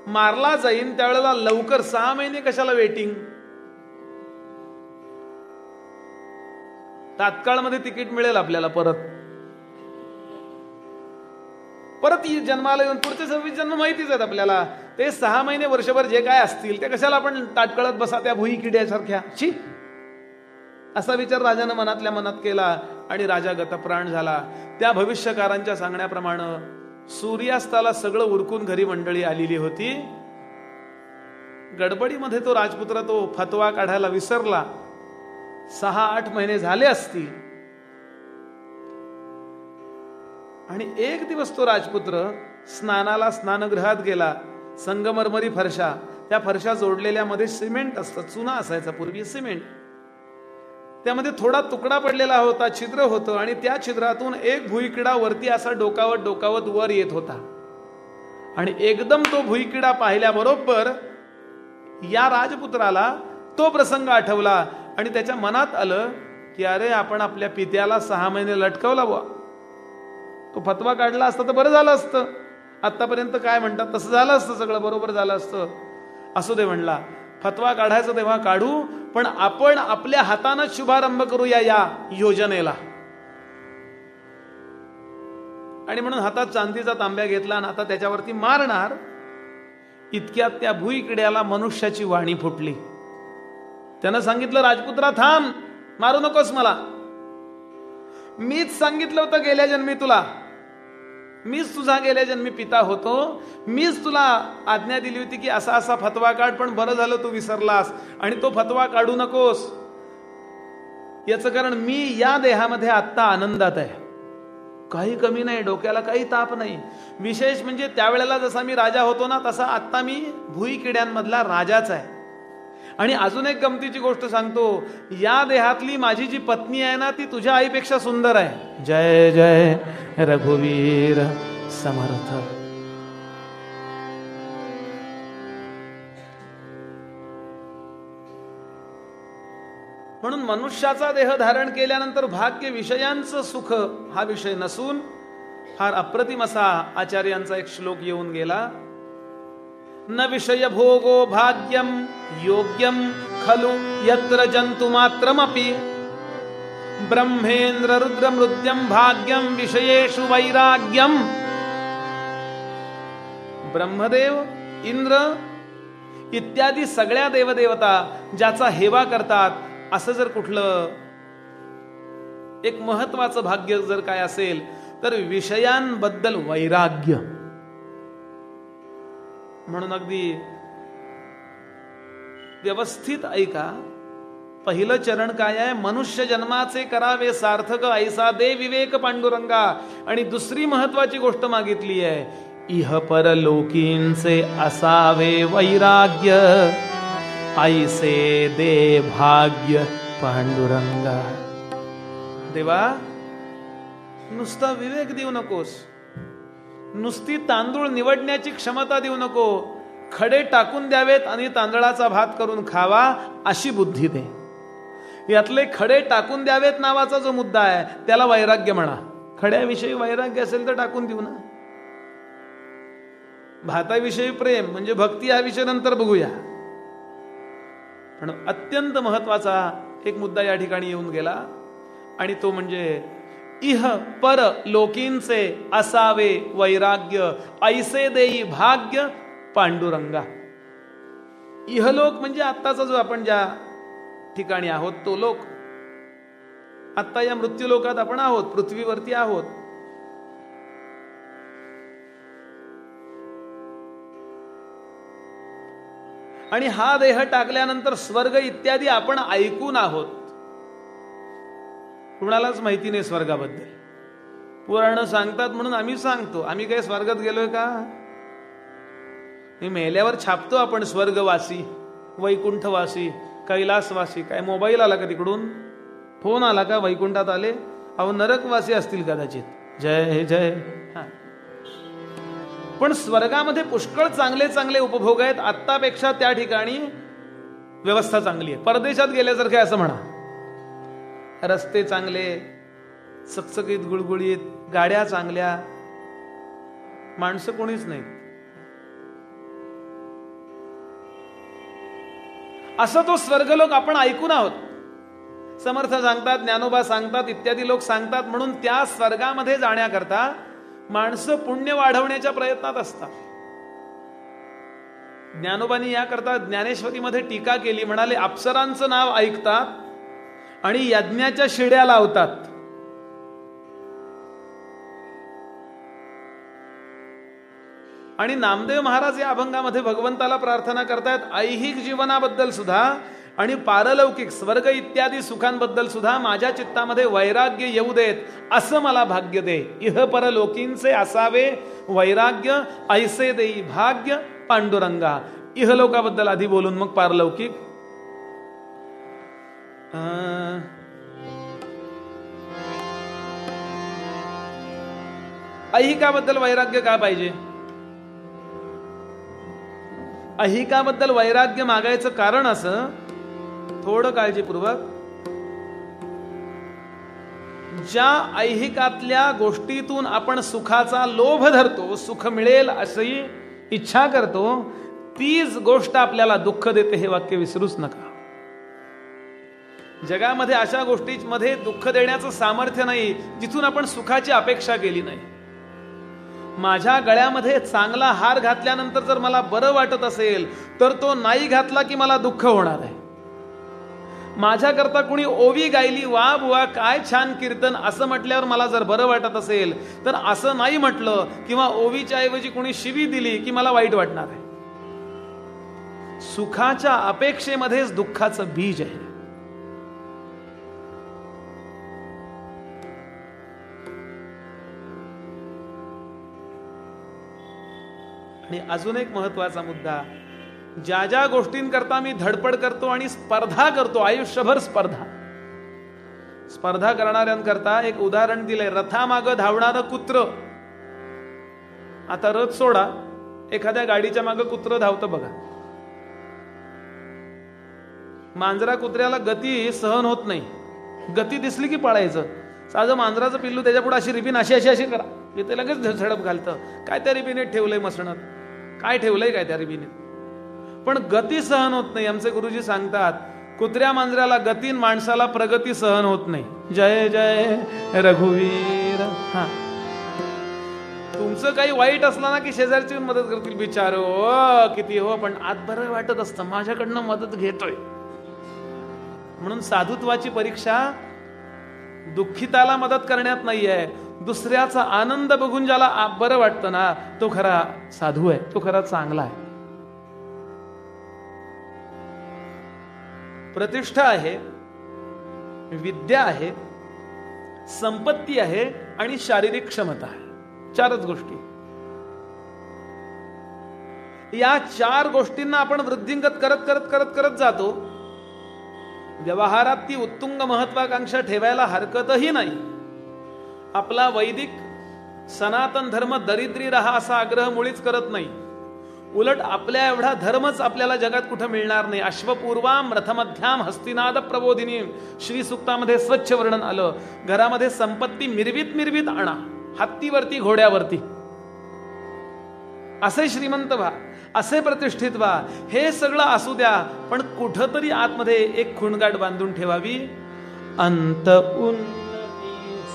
मारला जाईन त्यावेळेला लवकर सहा महिने कशाला वेटिंग तात्काळमध्ये तिकीट मिळेल आपल्याला परत. परत जन्माला येऊन पुढचे सव्वीस जन्म माहितीच आहेत आपल्याला. ते सहा महिने वर्षभर जे काय असतील ते कशाला आपण ताटकळत बसा त्या भुई किड्यासारख्या ची असा विचार राजानं मनातल्या मनात केला. आणि राजा गतप्राण झाला. त्या भविष्यकारांच्या सांगण्याप्रमाणे सूर्यास्ताला सगळं उरकून घरी मंडळी आलेली होती. गडबडीमध्ये तो राजपुत्र तो फतवा काढायला विसरला. सहा आठ महिने झाले असतील. आणि एक दिवस तो राजपुत्र स्नानाला स्नानगृहात गेला. संगमरमरी फरशा. त्या फरशा जोडलेल्या मध्ये सिमेंट असतं. चुना असायचा. पूर्वी सिमेंट. त्यामध्ये थोडा तुकडा पडलेला होता छिद्र होतं आणि त्या छिद्रातून एक भुईकिडा वरती असा डोकावत डोकावत वर येत होता. आणि एकदम तो भुईकिडा पाहिल्याबरोबर या राजपुत्राला तो प्रसंग आठवला आणि त्याच्या मनात आलं की अरे आपण आपल्या पित्याला सहा महिने लटकवला बुवा. तो फतवा काढला असता तर बरं झालं असतं. आत्तापर्यंत काय म्हणतात? तसं झालं असतं सगळं बरोबर झालं असतं. असू दे म्हणला फतवा काढायचं तेव्हा काढू पण आपण आपल्या हातानं शुभारंभ करूया या योजनेला. आणि म्हणून हातात चांदीचा तांब्या घेतला आणि आता त्याच्यावरती मारणार इतक्यात त्या भुईकिड्याला मनुष्याची वाणी फुटली. त्यानं सांगितलं राजपुत्रा थांब मारू नकोस मला. मीच सांगितलं होतं गेल्या जन्मी तुला. मीच तुझा गेल्या जन्मी पिता होतो. मीच तुला आज्ञा दिली होती की असा असा फतवा काढ पण बरं झालं तू विसरलास आणि तो फतवा काढू नकोस. याचं कारण मी या देहामध्ये आत्ता आनंदात आहे. काही कमी नाही डोक्याला काही ताप नाही. विशेष म्हणजे त्यावेळेला जसा मी राजा होतो ना तसा आत्ता मी भुई किड्यांमधला राजाच आहे. आणि अजून एक गमतीची गोष्ट सांगतो. या देहातली माझी जी पत्नी आहे ना ती तुझ्या आईपेक्षा सुंदर आहे. जय जय रघुवीर समर्थ. म्हणून मनुष्याचा देह धारण केल्यानंतर भाग्य विषयांचं सुख हा विषय नसून फार अप्रतिम असा आचार्यांचा एक श्लोक येऊन गेला. न विषय भोगो भाग्यम योग्यम खलु यत्र जंतु मात्रमपि ब्रह्मेंद्र रुद्र मृद्यम भाग्यम विषयेषु वैराग्यम। ब्रह्मदेव इंद्र इत्यादी सगळ्या देवदेवता ज्याचा हेवा करतात असं जर कुठलं एक महत्वाचं भाग्य जर काय असेल तर विषयांबद्दल वैराग्य. म्हणून अगदी व्यवस्थित ऐका. पहिलं चरण काय आहे? मनुष्य जन्माचे करावे सार्थक ऐसा दे विवेक पांडुरंगा. आणि दुसरी महत्वाची गोष्ट मागितली आहे. इह परलोकींचे असावे वैराग्य. ऐसे दे भाग्य पांडुरंगा. देवा नुसता विवेक देऊ नकोस. नुसती तांदूळ निवडण्याची क्षमता देऊ नको. खडे टाकून द्यावेत आणि तांदळाचा भात करून खावा अशी बुद्धी दे. यातले खडे टाकून द्यावेत नावाचा जो मुद्दा आहे त्याला वैराग्य म्हणा. खड्याविषयी वैराग्य असेल तर टाकून देऊ ना. भाताविषयी प्रेम म्हणजे भक्ती हा विषय नंतर बघूया. पण अत्यंत महत्त्वाचा एक मुद्दा या ठिकाणी येऊन गेला. आणि तो म्हणजे इह पर लोकींचे असावे वैराग्य ऐसे देई भाग्य पांडुरंगा. इहलोक म्हणजे आत्ताचा जो आपण ज्या ठिकाणी आहोत तो लोक. आत्ता या मृत्यूलोकात आपण आहोत पृथ्वीवरती आहोत. आणि हा देह टाकल्यानंतर स्वर्ग इत्यादी आपण ऐकून आहोत. कुणालाच माहिती नाही स्वर्गाबद्दल. पुराण सांगतात म्हणून आम्ही सांगतो. आम्ही काय स्वर्गात गेलोय का? मेल्यावर छापतो आपण स्वर्गवासी वैकुंठवासी कैलासवासी. काय मोबाईल आला का तिकडून? फोन आला का वैकुंठात आले? अहो नरकवासी असतील कदाचित. जय हे. जय पण स्वर्गामध्ये पुष्कळ चांगले चांगले उपभोग आहेत. आत्तापेक्षा त्या ठिकाणी व्यवस्था चांगली आहे. परदेशात गेल्यासारखे असं म्हणा. रस्ते चांगले चकचकीत गुळगुळीत गाड्या चांगल्या माणसं कोणीच नाहीत असं तो स्वर्गलोक आपण ऐकून आहोत. समर्थ सांगतात ज्ञानोबा सांगतात इत्यादी लोक सांगतात म्हणून त्या स्वर्गामध्ये जाण्याकरता माणसं पुण्य वाढवण्याच्या प्रयत्नात असतात. ज्ञानोबानी याकरता ज्ञानेश्वरीमध्ये टीका केली म्हणाले अप्सरांचं नाव ऐकतात आणि यज्ञाच्या शिड्या लावतात. आणि नामदेव महाराज या अभंगामध्ये भगवंताला प्रार्थना करतायत ऐहिक जीवनाबद्दल सुद्धा आणि पारलौकिक स्वर्ग इत्यादी सुखांबद्दल सुद्धा माझ्या चित्तामध्ये वैराग्य येऊ देत असं मला भाग्य दे. इह परलोकींचे असावे वैराग्य ऐसे देई भाग्य पांडुरंगा. इहलोकाबद्दल आधी बोलून मग पारलौकिक ऐहिकाबद्दल वैराग्य का पाहिजे? अहिकाबद्दल वैराग्य मागायचं कारण असं थोडं काळजीपूर्वक ज्या ऐहिकातल्या गोष्टीतून आपण सुखाचा लोभ धरतो सुख मिळेल अशी इच्छा करतो तीच गोष्ट आपल्याला दुःख देते हे वाक्य विसरूच नका. जगामध्ये अशा गोष्टीमध्ये दुःख देण्याचं सामर्थ्य नाही जिथून आपण सुखाची अपेक्षा केली नाही. माझ्या गळ्यामध्ये चांगला हार घातल्यानंतर जर मला बरं वाटत असेल तर तो नाही घातला की मला दुःख होणार आहे. माझ्याकरता कुणी ओवी गायली वा बुवा काय छान कीर्तन असं म्हटल्यावर मला जर बरं वाटत असेल तर असं नाही म्हटलं किंवा ओवीच्या ऐवजी कुणी शिवी दिली की मला वाईट वाटणार आहे. सुखाच्या अपेक्षेमध्येच दुःखाचं बीज आहे. आणि अजून एक महत्त्वाचा मुद्दा. ज्या ज्या गोष्टींकरता मी धडपड करतो आणि स्पर्धा करतो आयुष्यभर स्पर्धा. स्पर्धा करणाऱ्यांकरता एक उदाहरण दिलंय रथामाग धावणारं कुत्र. आता रथ सोडा एखाद्या गाडीच्या मागे कुत्र धावतं बघा. मांजरा कुत्र्याला गती सहन होत नाही. गती दिसली की पळायचं. साधं मांजराचं पिल्लू त्याच्या पुढे अशी रिबीन अशी अशी अशी करा. ते लगेच झडप घालतं. काय त्या रिबीने ठेवलंय मसणत. काय ठेवलंय काय त्या रिबीने पण गती सहन होत नाही. आमचे गुरुजी सांगतात कुत्र्या मांजऱ्याला गतीन माणसाला प्रगती सहन होत नाही. जय जय रघुवीर. हा. तुमचं काही वाईट असलं ना की शेजारची मदत करतील बिचार. हो किती हो पण आत बरं वाटत असतं. माझ्याकडनं मदत घेतोय. म्हणून साधुत्वाची परीक्षा दुःखिताला मदत करण्यात नाहीये. दुसऱ्याचा आनंद बघून ज्याला बरं वाटतं ना तो खरा साधू आहे तो खरा चांगला आहे. प्रतिष्ठा आहे विद्या आहे संपत्ती आहे आणि शारीरिक क्षमता आहे. चारच गोष्टी. या चार गोष्टींना आपण वृद्धिंगत करत करत करत करत जातो. व्यवहारात ती उत्तुंग महत्वाकांक्षा ठेवायला हरकतही नाही. आपला वैदिक सनातन धर्म दरिद्री राहा असा आग्रह मुळीच करत नाही. उलट आपल्या एवढा धर्मच आपल्याला जगात कुठं मिळणार नाही. अश्वपूर्वाम रथमध्याम हस्तिनाद प्रबोधिनी. श्री सुक्तामध्ये स्वच्छ वर्णन आलं. घरामध्ये संपत्ती मिरवीत मिरवीत आणा. हत्तीवरती घोड्यावरती. असे श्रीमंत व्हा. असे प्रतिष्ठित व्हा. हे सगळं असू द्या पण कुठंतरी आतमध्ये एक खुणगाट बांधून ठेवावी. अंत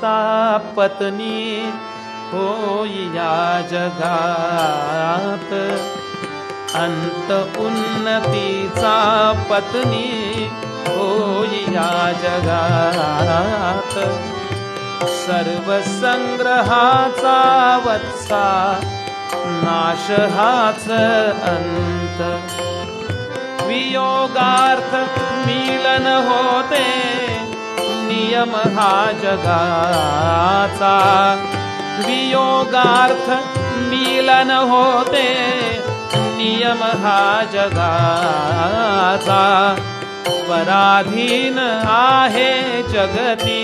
सा पत्नी हो या अन्त उन्नति सा पत्नी हो या जगा सर्वसङ्ग्रहासा वत्सा नाशहास अन्त वियोगार्थ मिलन होते नियम हा जगाचा वियोगार्थ मिलन होते. नियम हा जगाचा पराधीन आहे जगती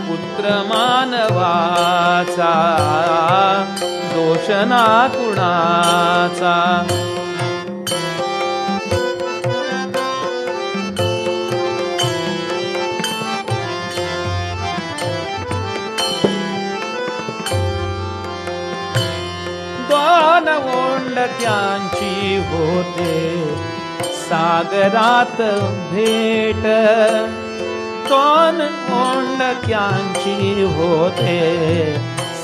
पुत्र मानवाचा दोषना कुणाचा ओंडक्यांची होते. सागरात भेट. दोन ओंडक्यांची होते.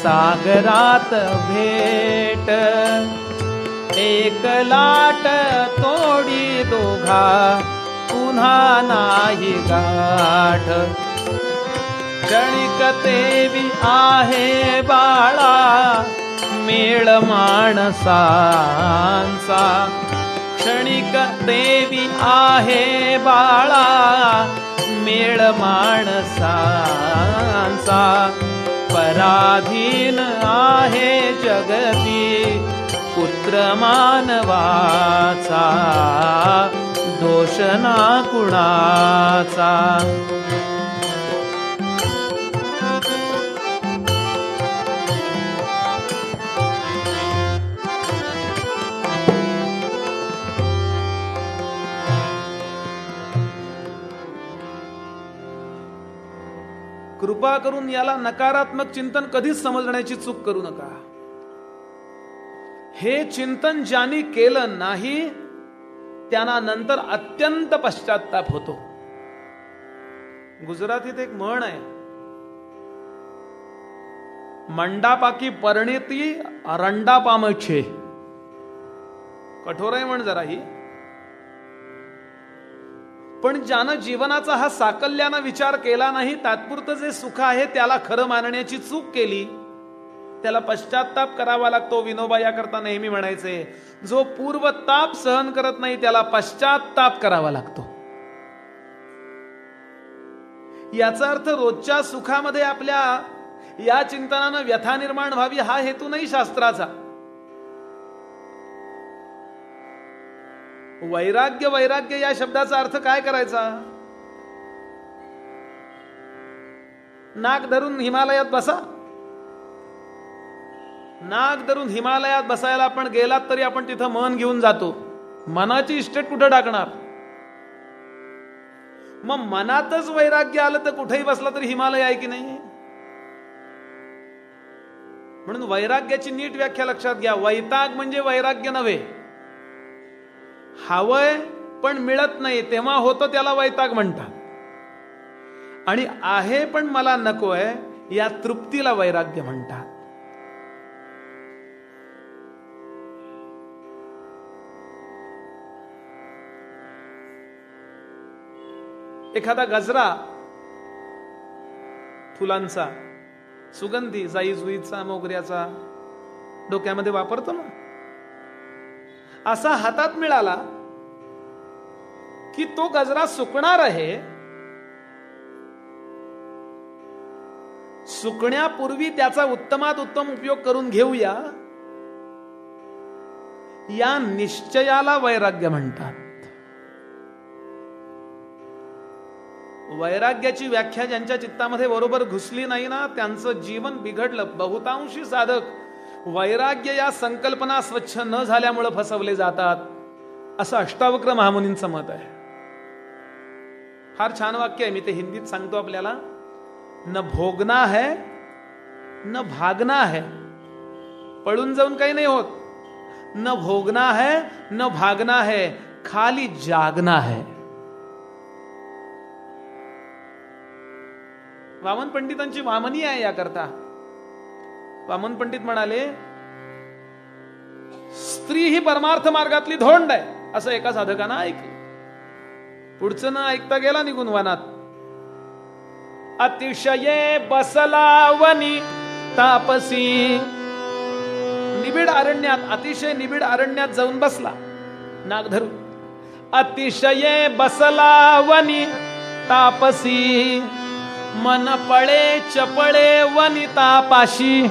सागरात भेट. एक लाट तोडी दोघा पुन्हा नाही गाठ. क्षणिक तेवी आहे बाळा मेळ माणसांचा. क्षणिक देवी आहे बाळा मेळ माणसांचा. पराधीन आहे जगती पुत्र मानवाचा दोषना कुणाचा. कृपा करून याला नकारात्मक चिंतन कधीच समजण्याची चूक करू नका. हे चिंतन ज्यांनी केलं नाही त्यांना नंतर अत्यंत पश्चाताप होतो. गुजरातीत एक म्हण आहे मंडापाकी परिणिती रंडा पामछे कठोर आहे म्हण जरा ही. पण ज्यानं जीवनाचा हा साकल्यानं विचार केला नाही तात्पुरतं जे सुख आहे त्याला खरं मानण्याची चूक केली. त्याला पश्चाताप करावा लागतो विनोबा याकरता नेहमी म्हणायचे. जो पूर्व ताप सहन करत नाही त्याला पश्चाताप करावा लागतो. याचा अर्थ रोजच्या सुखामध्ये आपल्या या चिंतनानं व्यथा निर्माण व्हावी हा हेतू नाही शास्त्राचा. वैराग्य वैराग्य या शब्दाचा अर्थ काय करायचा? नाक धरून हिमालयात बसा. नाक धरून हिमालयात बसायला आपण गेलात तरी आपण तिथं मन घेऊन जातो. मनाची इस्टेट कुठं टाकणार? मग मनातच वैराग्य आलं तर कुठेही बसला तरी हिमालय आहे की नाही? म्हणून वैराग्याची नीट व्याख्या लक्षात घ्या. वैताग म्हणजे वैराग्य नव्हे. हवंय पण मिळत नाही तेव्हा होतं त्याला वैताग म्हणतात. आणि आहे पण मला नकोय या तृप्तीला वैराग्य म्हणतात. एखादा गजरा फुलांचा सुगंधी जाई जुईचा मोगऱ्याचा डोक्यामध्ये वापरतो ना? असा हातात मिळाला की तो गजरा सुकणार आहे. सुकण्यापूर्वी त्याचा उत्तमात उत्तम उपयोग करून घेऊया. या निश्चयाला वैराग्य म्हणतात. वैराग्याची व्याख्या ज्यांच्या चित्तामध्ये बरोबर घुसली नाही ना त्यांचं जीवन बिघडलं. बहुतांशी साधक वैराग्य या संकल्पना स्वच्छ न झाल्यामुळे फसवले जातात असं अष्टावक्र महामुनींचं मत आहे. फार छान वाक्य आहे मी ते हिंदीत सांगतो आपल्याला. न भोगना है न भागना है. पळून जाऊन काही नाही होत. न भोगना है न भागना है खाली जागना है. वामन पंडितांची वामनी आहे याकरता. वामन पंडित म्हणाले स्त्री ही परमार्थ मार्गातली धोंड आहे असं एका साधकानं ऐकलं. पुढचं ना ऐकता गेला निघून वनात. अतिशय बसला वनी तापसी. निबिड अरण्यात अतिशय निबिड अरण्यात जाऊन बसला नाग धरून. अतिशय बसला वनी तापसी. मन पळे चपळे वनी तापाशी.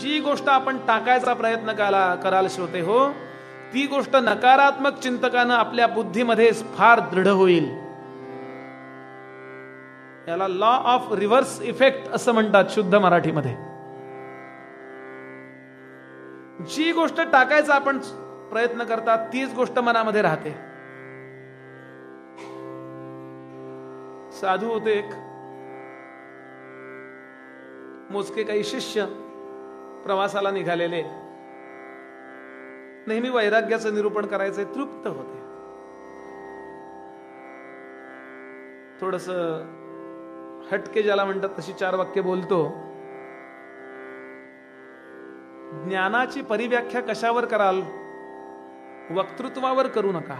जी गोष्ट आपण टाकायचा प्रयत्न करा कराल श्रोते हो ती गोष्ट नकारात्मक चिंतकानं आपल्या बुद्धीमध्ये फार दृढ होईल. याला लॉ ऑफ रिव्हर्स इफेक्ट असं म्हणतात शुद्ध मराठीमध्ये. जी गोष्ट टाकायचा आपण प्रयत्न करतात तीच गोष्ट मनामध्ये राहते. साधू होते एक. मोजके काही शिष्य प्रवासाला निघालेले. नेहमी वैराग्याचं निरूपण करायचे तृप्त होते. थोडस हटके ज्याला म्हणतात तशी चार वाक्य बोलतो. ज्ञानाची परिव्याख्या कशावर कराल? वक्तृत्वावर करू नका.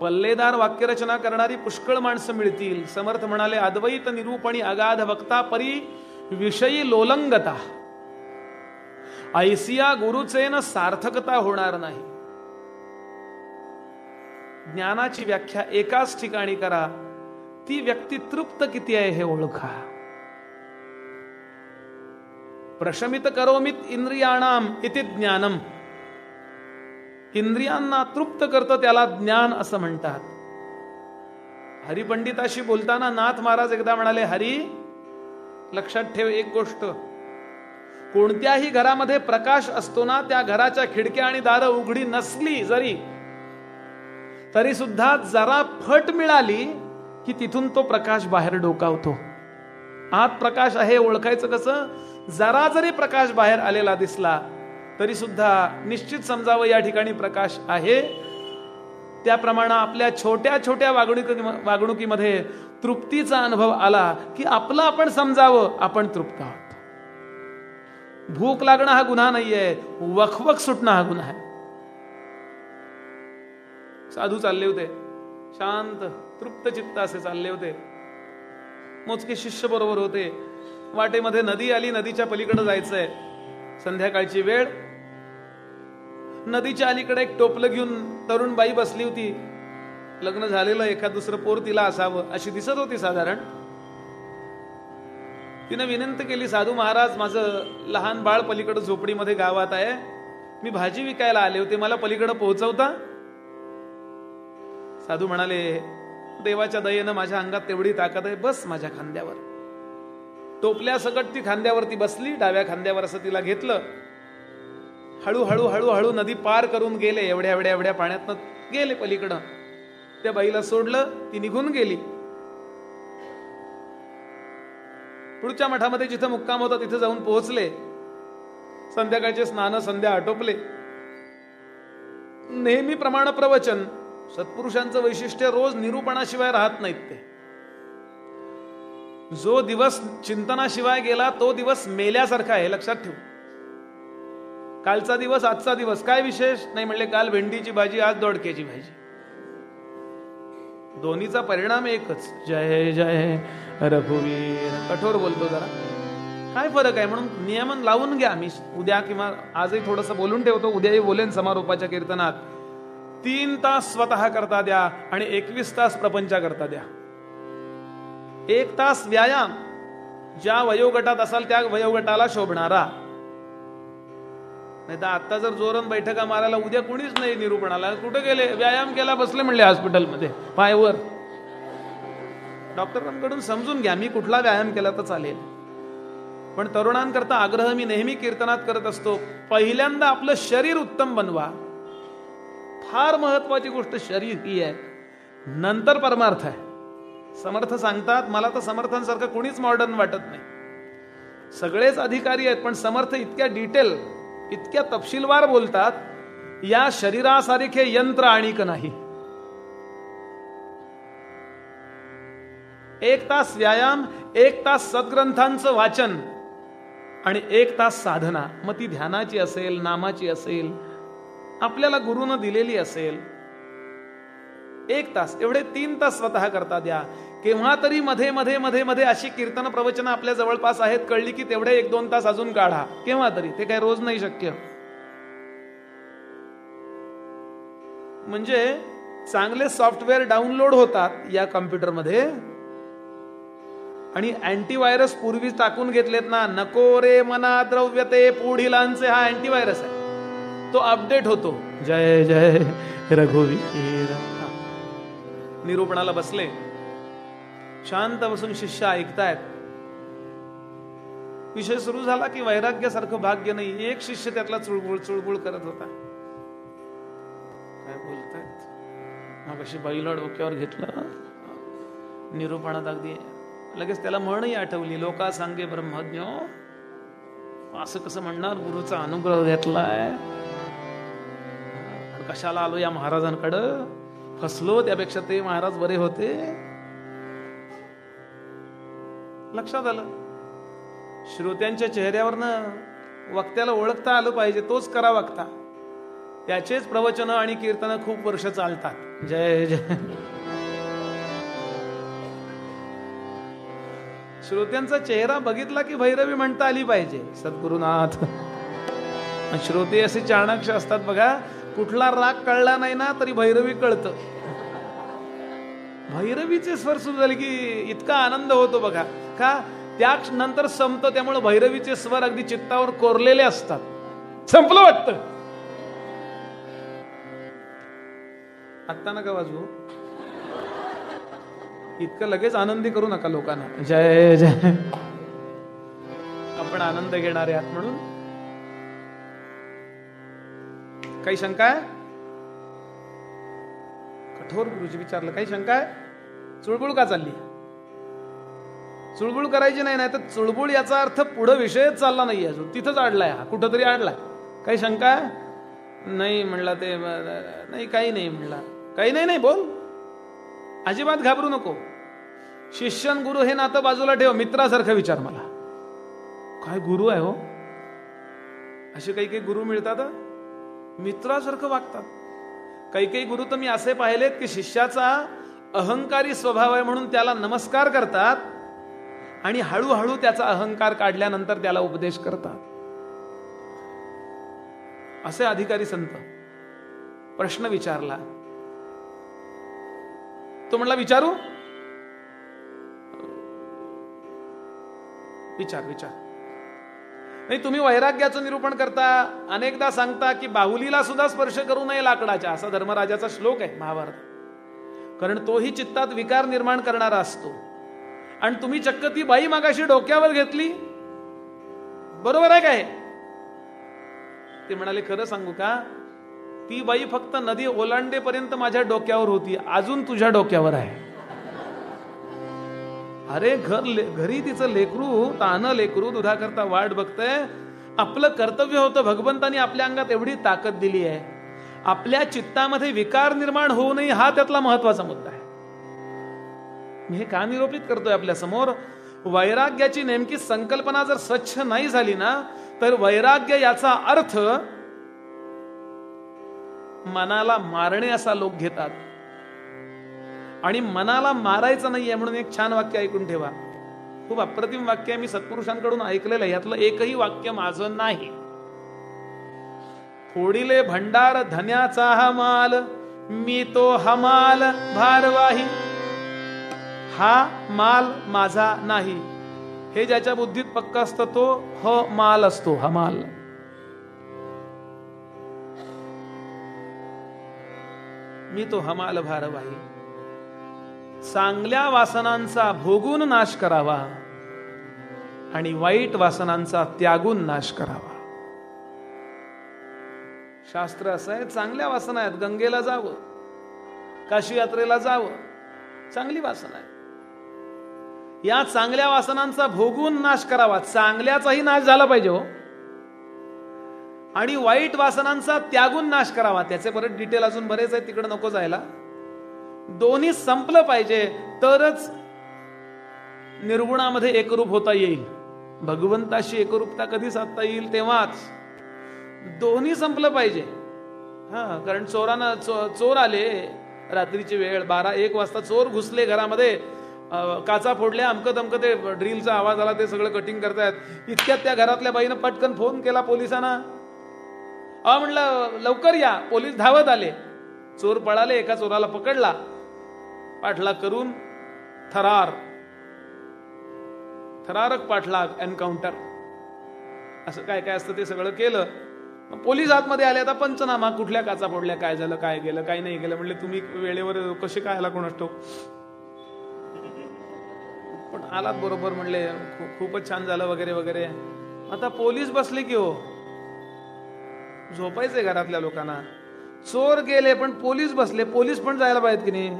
पल्लेदार वाक्यरचना करणारी पुष्कळ माणसं मिळतील. समर्थ म्हणाले अद्वैत निरूपणी अगाध वक्ता परी विषयी लोलंगता. ऐसिया गुरुचेन सार्थकता होणार नाही. ज्ञानाची व्याख्या एकाच ठिकाणी करा. ती व्यक्ती तृप्त किती आहे हे ओळखा. प्रशमित करोमित इंद्रियाणाम इति ज्ञानम. इंद्रियांना तृप्त करतं त्याला ज्ञान असं म्हणतात. हरिपंडिताशी बोलताना नाथ महाराज एकदा म्हणाले हरी लक्षात ठेव एक गोष्ट. कोणत्याही घरामध्ये प्रकाश असतो ना त्या घराच्या खिडक्या आणि दारं उघडी नसली जरी तरी सुद्धा जरा फट मिळाली की तिथून तो प्रकाश बाहेर डोकावतो. आत प्रकाश आहे ओळखायचं कसं? जरा जरी प्रकाश बाहेर आलेला दिसला तरी सुद्धा निश्चित समजावं या ठिकाणी प्रकाश आहे. त्याप्रमाणे आपल्या छोट्या छोट्या वागणुकी वागणुकीमध्ये तृप्तीचा अनुभव आला की आपलं आपण समजावं आपण तृप्त आहोत. भूक लागणं हा गुन्हा नाहीये वखवक सुटणं हा गुन्हा आहे. साधू चालले होते. शांत तृप्त चित्त असे चालले होते. मोजके शिष्य बरोबर होते. वाटेमध्ये नदी आली नदीच्या पलीकडे जायचंय. संध्याकाळची वेळ. नदीच्या अलीकडे एक टोपलं घेऊन तरुण बाई बसली होती. लग्न झालेलं एखाद दुसरं पोर तिला असावं अशी दिसत होती साधारण. तिनं विनंती केली साधू महाराज माझं लहान बाळ पलीकडं झोपडीमध्ये गावात आहे. मी भाजी विकायला आले होते मला पलीकडं पोहोचवता. साधू म्हणाले देवाच्या दयेनं माझ्या अंगात तेवढी ताकद आहे बस माझ्या खांद्यावर. टोपल्या सकट ती खांद्यावरती बसली डाव्या खांद्यावर असं तिला घेतलं. हळूहळू हळूहळू नदी पार करून गेले एवढ्या एवढ्या एवढ्या पाण्यातनं गेले पलीकडं. त्या बाईला सोडलं ती निघून गेली. पुढच्या मठामध्ये जिथं मुक्काम होता तिथे जाऊन पोहोचले. संध्याकाळचे स्नान संध्या आटोपले. नेहमी प्रमाण प्रवचन सत्पुरुषांचं वैशिष्ट्य रोज निरूपणाशिवाय राहत नाहीत ते. जो दिवस चिंतनाशिवाय गेला तो दिवस मेल्यासारखा आहे लक्षात ठेवू. कालचा दिवस आजचा दिवस काय विशेष? नाही म्हणले काल भेंडीची भाजी आज दोडक्याची भाजी. दोन्हीचा परिणाम एकच. जय जय रघुवीर. कठोर बोलतो जरा. काय फरक आहे? म्हणून नियमन लावून घ्या. मी उद्या किंवा आजही थोडस बोलून ठेवतो. उद्याही बोलेन समारोपाच्या कीर्तनात. तीन तास स्वतः करता द्या आणि एकवीस तास प्रपंचा करता द्या. एक तास व्यायाम. ज्या वयोगटात असाल त्या वयोगटाला शोभणारा. नाही तर आत्ता जर जोरन बैठका मारायला उद्या कुणीच नाही निरूपणाला. कुठं गेले? व्यायाम केला बसले म्हणले हॉस्पिटलमध्ये. पायवर डॉक्टरांकडून समजून घ्या मी कुठला व्यायाम केला तर चालेल. पण तरुणांकरता आग्रह मी नेहमी कीर्तनात करत असतो पहिल्यांदा आपलं शरीर उत्तम बनवा. फार महत्वाची गोष्ट शरीर ही आहे. नंतर परमार्थ आहे. समर्थ सांगतात मला तर समर्थांसारखं कोणीच मॉडर्न वाटत नाही. सगळेच अधिकारी आहेत पण समर्थ इतक्या डिटेल इतक्या तपशीलवार बोलतात या शरीरासारखे यंत्र आणिक नाही. एक तास व्यायाम एक तास सद्ग्रंथांचं वाचन आणि एक तास साधना. मग ती ध्यानाची असेल नामाची असेल आपल्याला गुरुनं दिलेली असेल. एक तास एवढे तीन तास स्वतः करता द्या. केव्हा तरी मध्ये मध्ये मध्ये मध्ये अशी कीर्तन प्रवचन आपल्या जवळपास आहेत. कळली की तेवढे एक दोन तास अजून काढा. केव्हा तरी. ते काही रोज नाही शक्य. म्हणजे चांगले सॉफ्टवेअर डाउनलोड होतात या कम्प्युटरमध्ये. आणि अँटीव्हायरस पूर्वी टाकून घेतलेत ना नको रे मना द्रव्यते पुढिलांचे हा अँटीव्हायरस आहे. तो अपडेट होतो. जय जय रघुवीर. निरूपणाला बसले. शांत बसून शिष्य ऐकतायत. विषय सुरू झाला की वैराग्यासारखं भाग्य नाही एक शिष्य त्यातला चुळबुळ चुळबुळ करत होता. काय बोलतायत? मग अशी बाईला डोक्यावर घेतलं. निरूपणात अगदी लगेच त्याला म्हणही आठवली. लोका सांगे ब्रह्मज्ञ. असं कसं म्हणणार? गुरुचा अनुग्रह घेतलाय. कशाला आलो या महाराजांकडं? फसलो त्यापेक्षा ते महाराज बरे होते. लक्षात आलं? श्रोत्यांच्या चेहऱ्यावरनं वक्त्याला ओळखता आलं पाहिजे तोच करा वक्ता. त्याचेच प्रवचन आणि कीर्तन खूप वर्ष चालतात. जय जय. श्रोत्यांचा चेहरा बघितला की भैरवी म्हणता आली पाहिजे सद्गुरुनाथ. श्रोते असे चाणक्ष असतात बघा कुठला राग कळला नाही ना तरी भैरवी कळतं. भैरवीचे स्वर सुरू झाले की इतका आनंद होतो बघा. का? त्या नंतर संपतं त्यामुळे भैरवीचे स्वर अगदी चित्तावर कोरलेले असतात. संपलं वाटत. आत्ता नका वाजवू. इतकं लगेच आनंदी करू नका लोकांना. जय जय. आपण आनंद घेणारे आहात म्हणून. काही शंका आहे? कठोर गुरुजी विचारलं काही शंका आहे? चुळबुळ का चालली? चुळबुळ करायची नाही नाही तर चुळबुळ याचा अर्थ पुढं विषयच चालला नाही अजून. तिथंच अडलाय हा कुठंतरी अडलाय काही शंका नाही म्हणला ते नाही काही नाही म्हणला. काही नाही नाही बोल. अजिबात घाबरू नको. शिष्यन गुरु हे नातं बाजूला ठेव मित्रासारखं विचार मला. काय गुरु आहे हो? असे काही काही गुरु मिळतात मित्रासारखं वागतात. काही काही गुरु तर मी असे पाहिलेत की शिष्याचा अहंकारी स्वभाव आहे म्हणून त्याला नमस्कार करतात आणि हळूहळू त्याचा अहंकार काढल्यानंतर त्याला उपदेश करतात. असे अधिकारी संत प्रश्न विचारला. तो म्हणला विचारू? विचार विचार. नाही तुम्ही वैराग्याचं निरूपण करता अनेकदा सांगता की बाहुलीला सुद्धा स्पर्श करू नये लाकडाच्या. असा धर्मराजाचा श्लोक आहे महाभारत. कारण तोही चित्तात विकार निर्माण करणारा असतो. आणि तुम्ही चक्क ती बाई मागाशी डोक्यावर घेतली? बरोबर आहे काय? ते म्हणाले खरं सांगू का? ती बाई फक्त नदी ओलांडेपर्यंत माझ्या डोक्यावर होती. अजून तुझ्या डोक्यावर आहे. अरे घर घरी तिचं लेकरू तान लेकरू दुधाकरता वाट बघतय. आपलं कर्तव्य होतं भगवंतानी आपल्या अंगात एवढी ताकद दिली आहे. आपल्या चित्तामध्ये विकार निर्माण होऊ नये हा त्यातला महत्त्वाचा मुद्दा आहे. मी हे का निरोपित करतोय आपल्यासमोर? वैराग्याची नेमकी संकल्पना जर स्वच्छ नाही झाली ना तर वैराग्य याचा अर्थ मनाला मारणे असा लोक घेतात. आणि मनाला मारायचं नाहीये म्हणून एक छान वाक्य ऐकून ठेवा. खूप अप्रतिम वाक्य मी सत्पुरुषांकडून ऐकलेलं आहे. यातलं एकही वाक्य माझं नाही. फोडिले भंडार धन्याचा हा माल मी तो हमाल भारवाही. हा माल माझा नाही. हे ज्याच्या बुद्धीत पक्क असतं तो ह माल असतो हमाल. मी तो हमाल भारवाही. चांगल्या वासनांचा भोगून नाश करावा आणि वाईट वासनांचा त्यागून नाश करावा. शास्त्र असं आहे चांगल्या वासना आहेत गंगेला जावं काशी यात्रेला जावं चांगली वासना आहे या चांगल्या वासनांचा भोगून नाश करावा चांगल्याचाही नाश झाला पाहिजे हो. आणि वाईट वासनांचा त्यागून नाश करावा त्याचे परत डिटेल अजून बरेच आहे तिकडे नको जायला. दोन्ही संपलं पाहिजे तरच निर्गुणामध्ये एकरूप होता येईल. भगवंताशी एकरूपता कधी साधता येईल तेव्हाच. दोन्ही संपलं पाहिजे. हा कारण चोरांना चो, चोर आले रात्रीची वेळ बारा एक वाजता चोर घुसले घरामध्ये काचा फोडल्या अमकत अमकत ते ड्रिलचा आवाज आला ते सगळं कटिंग करतायत. इतक्यात त्या घरातल्या बाईनं पटकन फोन केला पोलिसांना. अ म्हणलं लवकर या पोलीस धावत आले. चोर पळाले एका चोराला पकडला. पाठलाग करून थरार थरारक पाठलाग एन्काउंटर असं काय काय असतं ते सगळं केलं. पोलीस आतमध्ये आले आता पंचनामा कुठल्या काचा फोडल्या काय झालं काय गेलं काय नाही गेलं म्हणले तुम्ही वेळेवर कसे काय आला असतो पण आलात बरोबर म्हणले खूपच छान झालं वगैरे वगैरे. आता पोलीस बसले की हो. झोपायचे घरातल्या लोकांना. चोर गेले पण पोलीस बसले. पोलीस पण जायला पाहिजेत की नाही?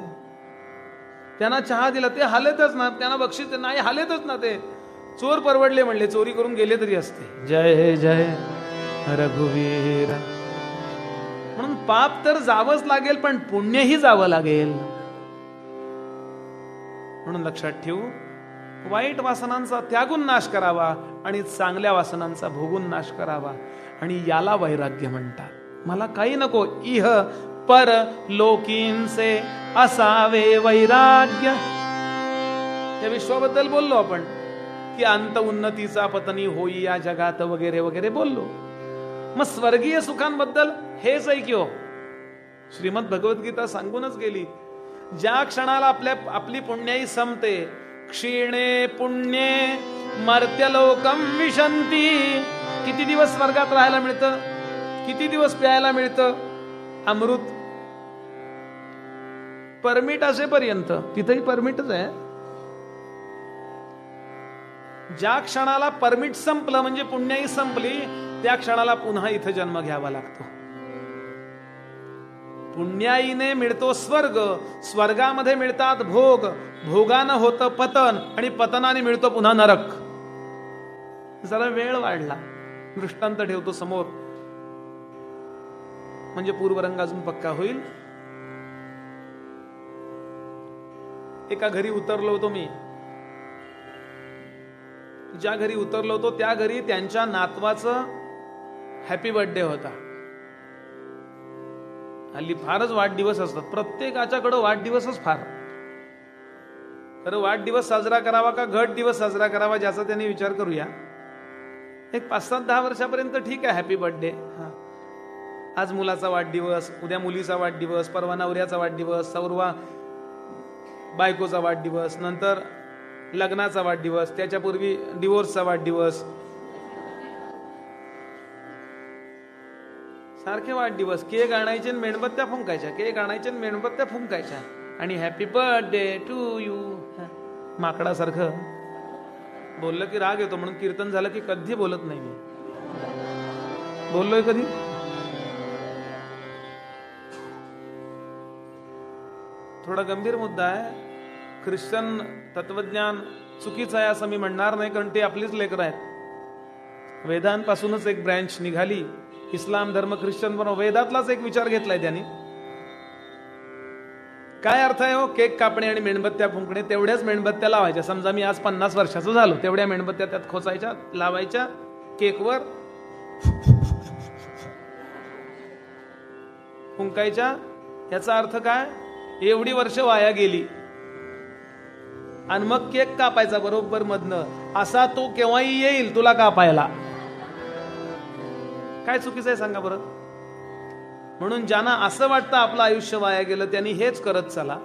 त्यांना चहा दिला ते हालेतच ना. त्यांना बक्षीस नाही हालेतच ना ते. चोर परवडले म्हणले चोरी करून गेले तरी असते. जय जय रघुवीर. म्हणून पाप तर जावंच लागेल पण पुण्यही जावं लागेल. म्हणून लक्षात ठेवू वाईट वासनांचा त्यागून नाश करावा आणि चांगल्या वासनांचा भोगून नाश करावा. आणि याला वैराग्य म्हणतात. मला काही नको इह पर लोकींचे असावे वैराग्य। या विश्वाबद्दल बोललो आपण की अंत उन्नतीचा पतनी होई या जगात वगैरे वगैरे बोललो. मग स्वर्गीय सुखांबद्दल हेच ऐक्यो श्रीमद भगवद्गीता सांगूनच गेली ज्या क्षणाला आपल्या आपली पुण्याई संपते क्षीणे पुण्ये मर्त्यलोकम विशंती. किती दिवस स्वर्गात राहायला मिळतं? किती दिवस प्यायला मिळतं? अमृत परमिट असेपर्यंत तिथेही परमिटच आहे. ज्या क्षणाला परमिट संपलं म्हणजे पुण्याई संपली त्या क्षणाला पुन्हा इथं जन्म घ्यावा लागतो. पुण्याईने मिळतो स्वर्ग स्वर्गामध्ये मिळतात भोग भोगानं होतं पतन आणि पतनाने मिळतो पुन्हा नरक. जरा वेळ वाढला दृष्टांत ठेवतो समोर. म्हणजे पूर्वरंग अजून पक्का होईल. एका घरी उतरलो होतो मी. ज्या घरी उतरलो होतो त्या घरी त्यांच्या नातवाचं हॅपी बर्थडे होता. हल्ली फारच वाढदिवस असतात. प्रत्येकाच्याकडं वाढदिवसच फार. खरं वाढदिवस साजरा करावा का घट दिवस साजरा करावा ज्याचा त्यांनी विचार करूया. एक पाच सात दहा वर्षापर्यंत ठीक आहे हॅपी बर्थडे आज मुलाचा वाढदिवस उद्या मुलीचा वाढदिवस परवा नवऱ्याचा वाढदिवस सौरवा बायकोचा वाढदिवस नंतर लग्नाचा वाढदिवस त्याच्यापूर्वी डिवोर्सचा वाढदिवस. सारखे वाढदिवस. केक आणायचे मेणबत्त्या फुंकायच्या. केक आणायचे मेणबत्त्या फुंकायच्या. आणि हॅपी बर्थडे टू यू माकडासारखं. बोललं की राग येतो म्हणून कीर्तन झालं की कधी बोलत नाही मी. बोललोय कधी? थोडा गंभीर मुद्दा आहे. ख्रिश्चन तत्वज्ञान चुकीचं आहे असं मी म्हणणार नाही कारण ते आपलीच लेकर आहेत. वेदांपासूनच एक ब्रँच निघाली. इस्लाम धर्म ख्रिश्चन पण वेदातलाच एक विचार घेतलाय त्यांनी. काय अर्थ आहे हो? केक कापणे आणि मेणबत्त्या फुंकणे तेवढ्याच मेणबत्त्या लावायच्या. समजा मी आज पन्नास वर्षाचं झालो तेवढ्या मेणबत्त्या त्यात खोचायच्या लावायच्या केकवर फुंकायच्या. याचा अर्थ काय? एवढी वर्ष वाया गेली. आणि मग केक कापायचा बरोबर मधनं. असा तो केव्हाही येईल तुला कापायला. काय चुकीचं आहे सांगा बरं? म्हणून ज्यांना असं वाटतं आपलं आयुष्य वाया गेलं त्यांनी हेच करत चला.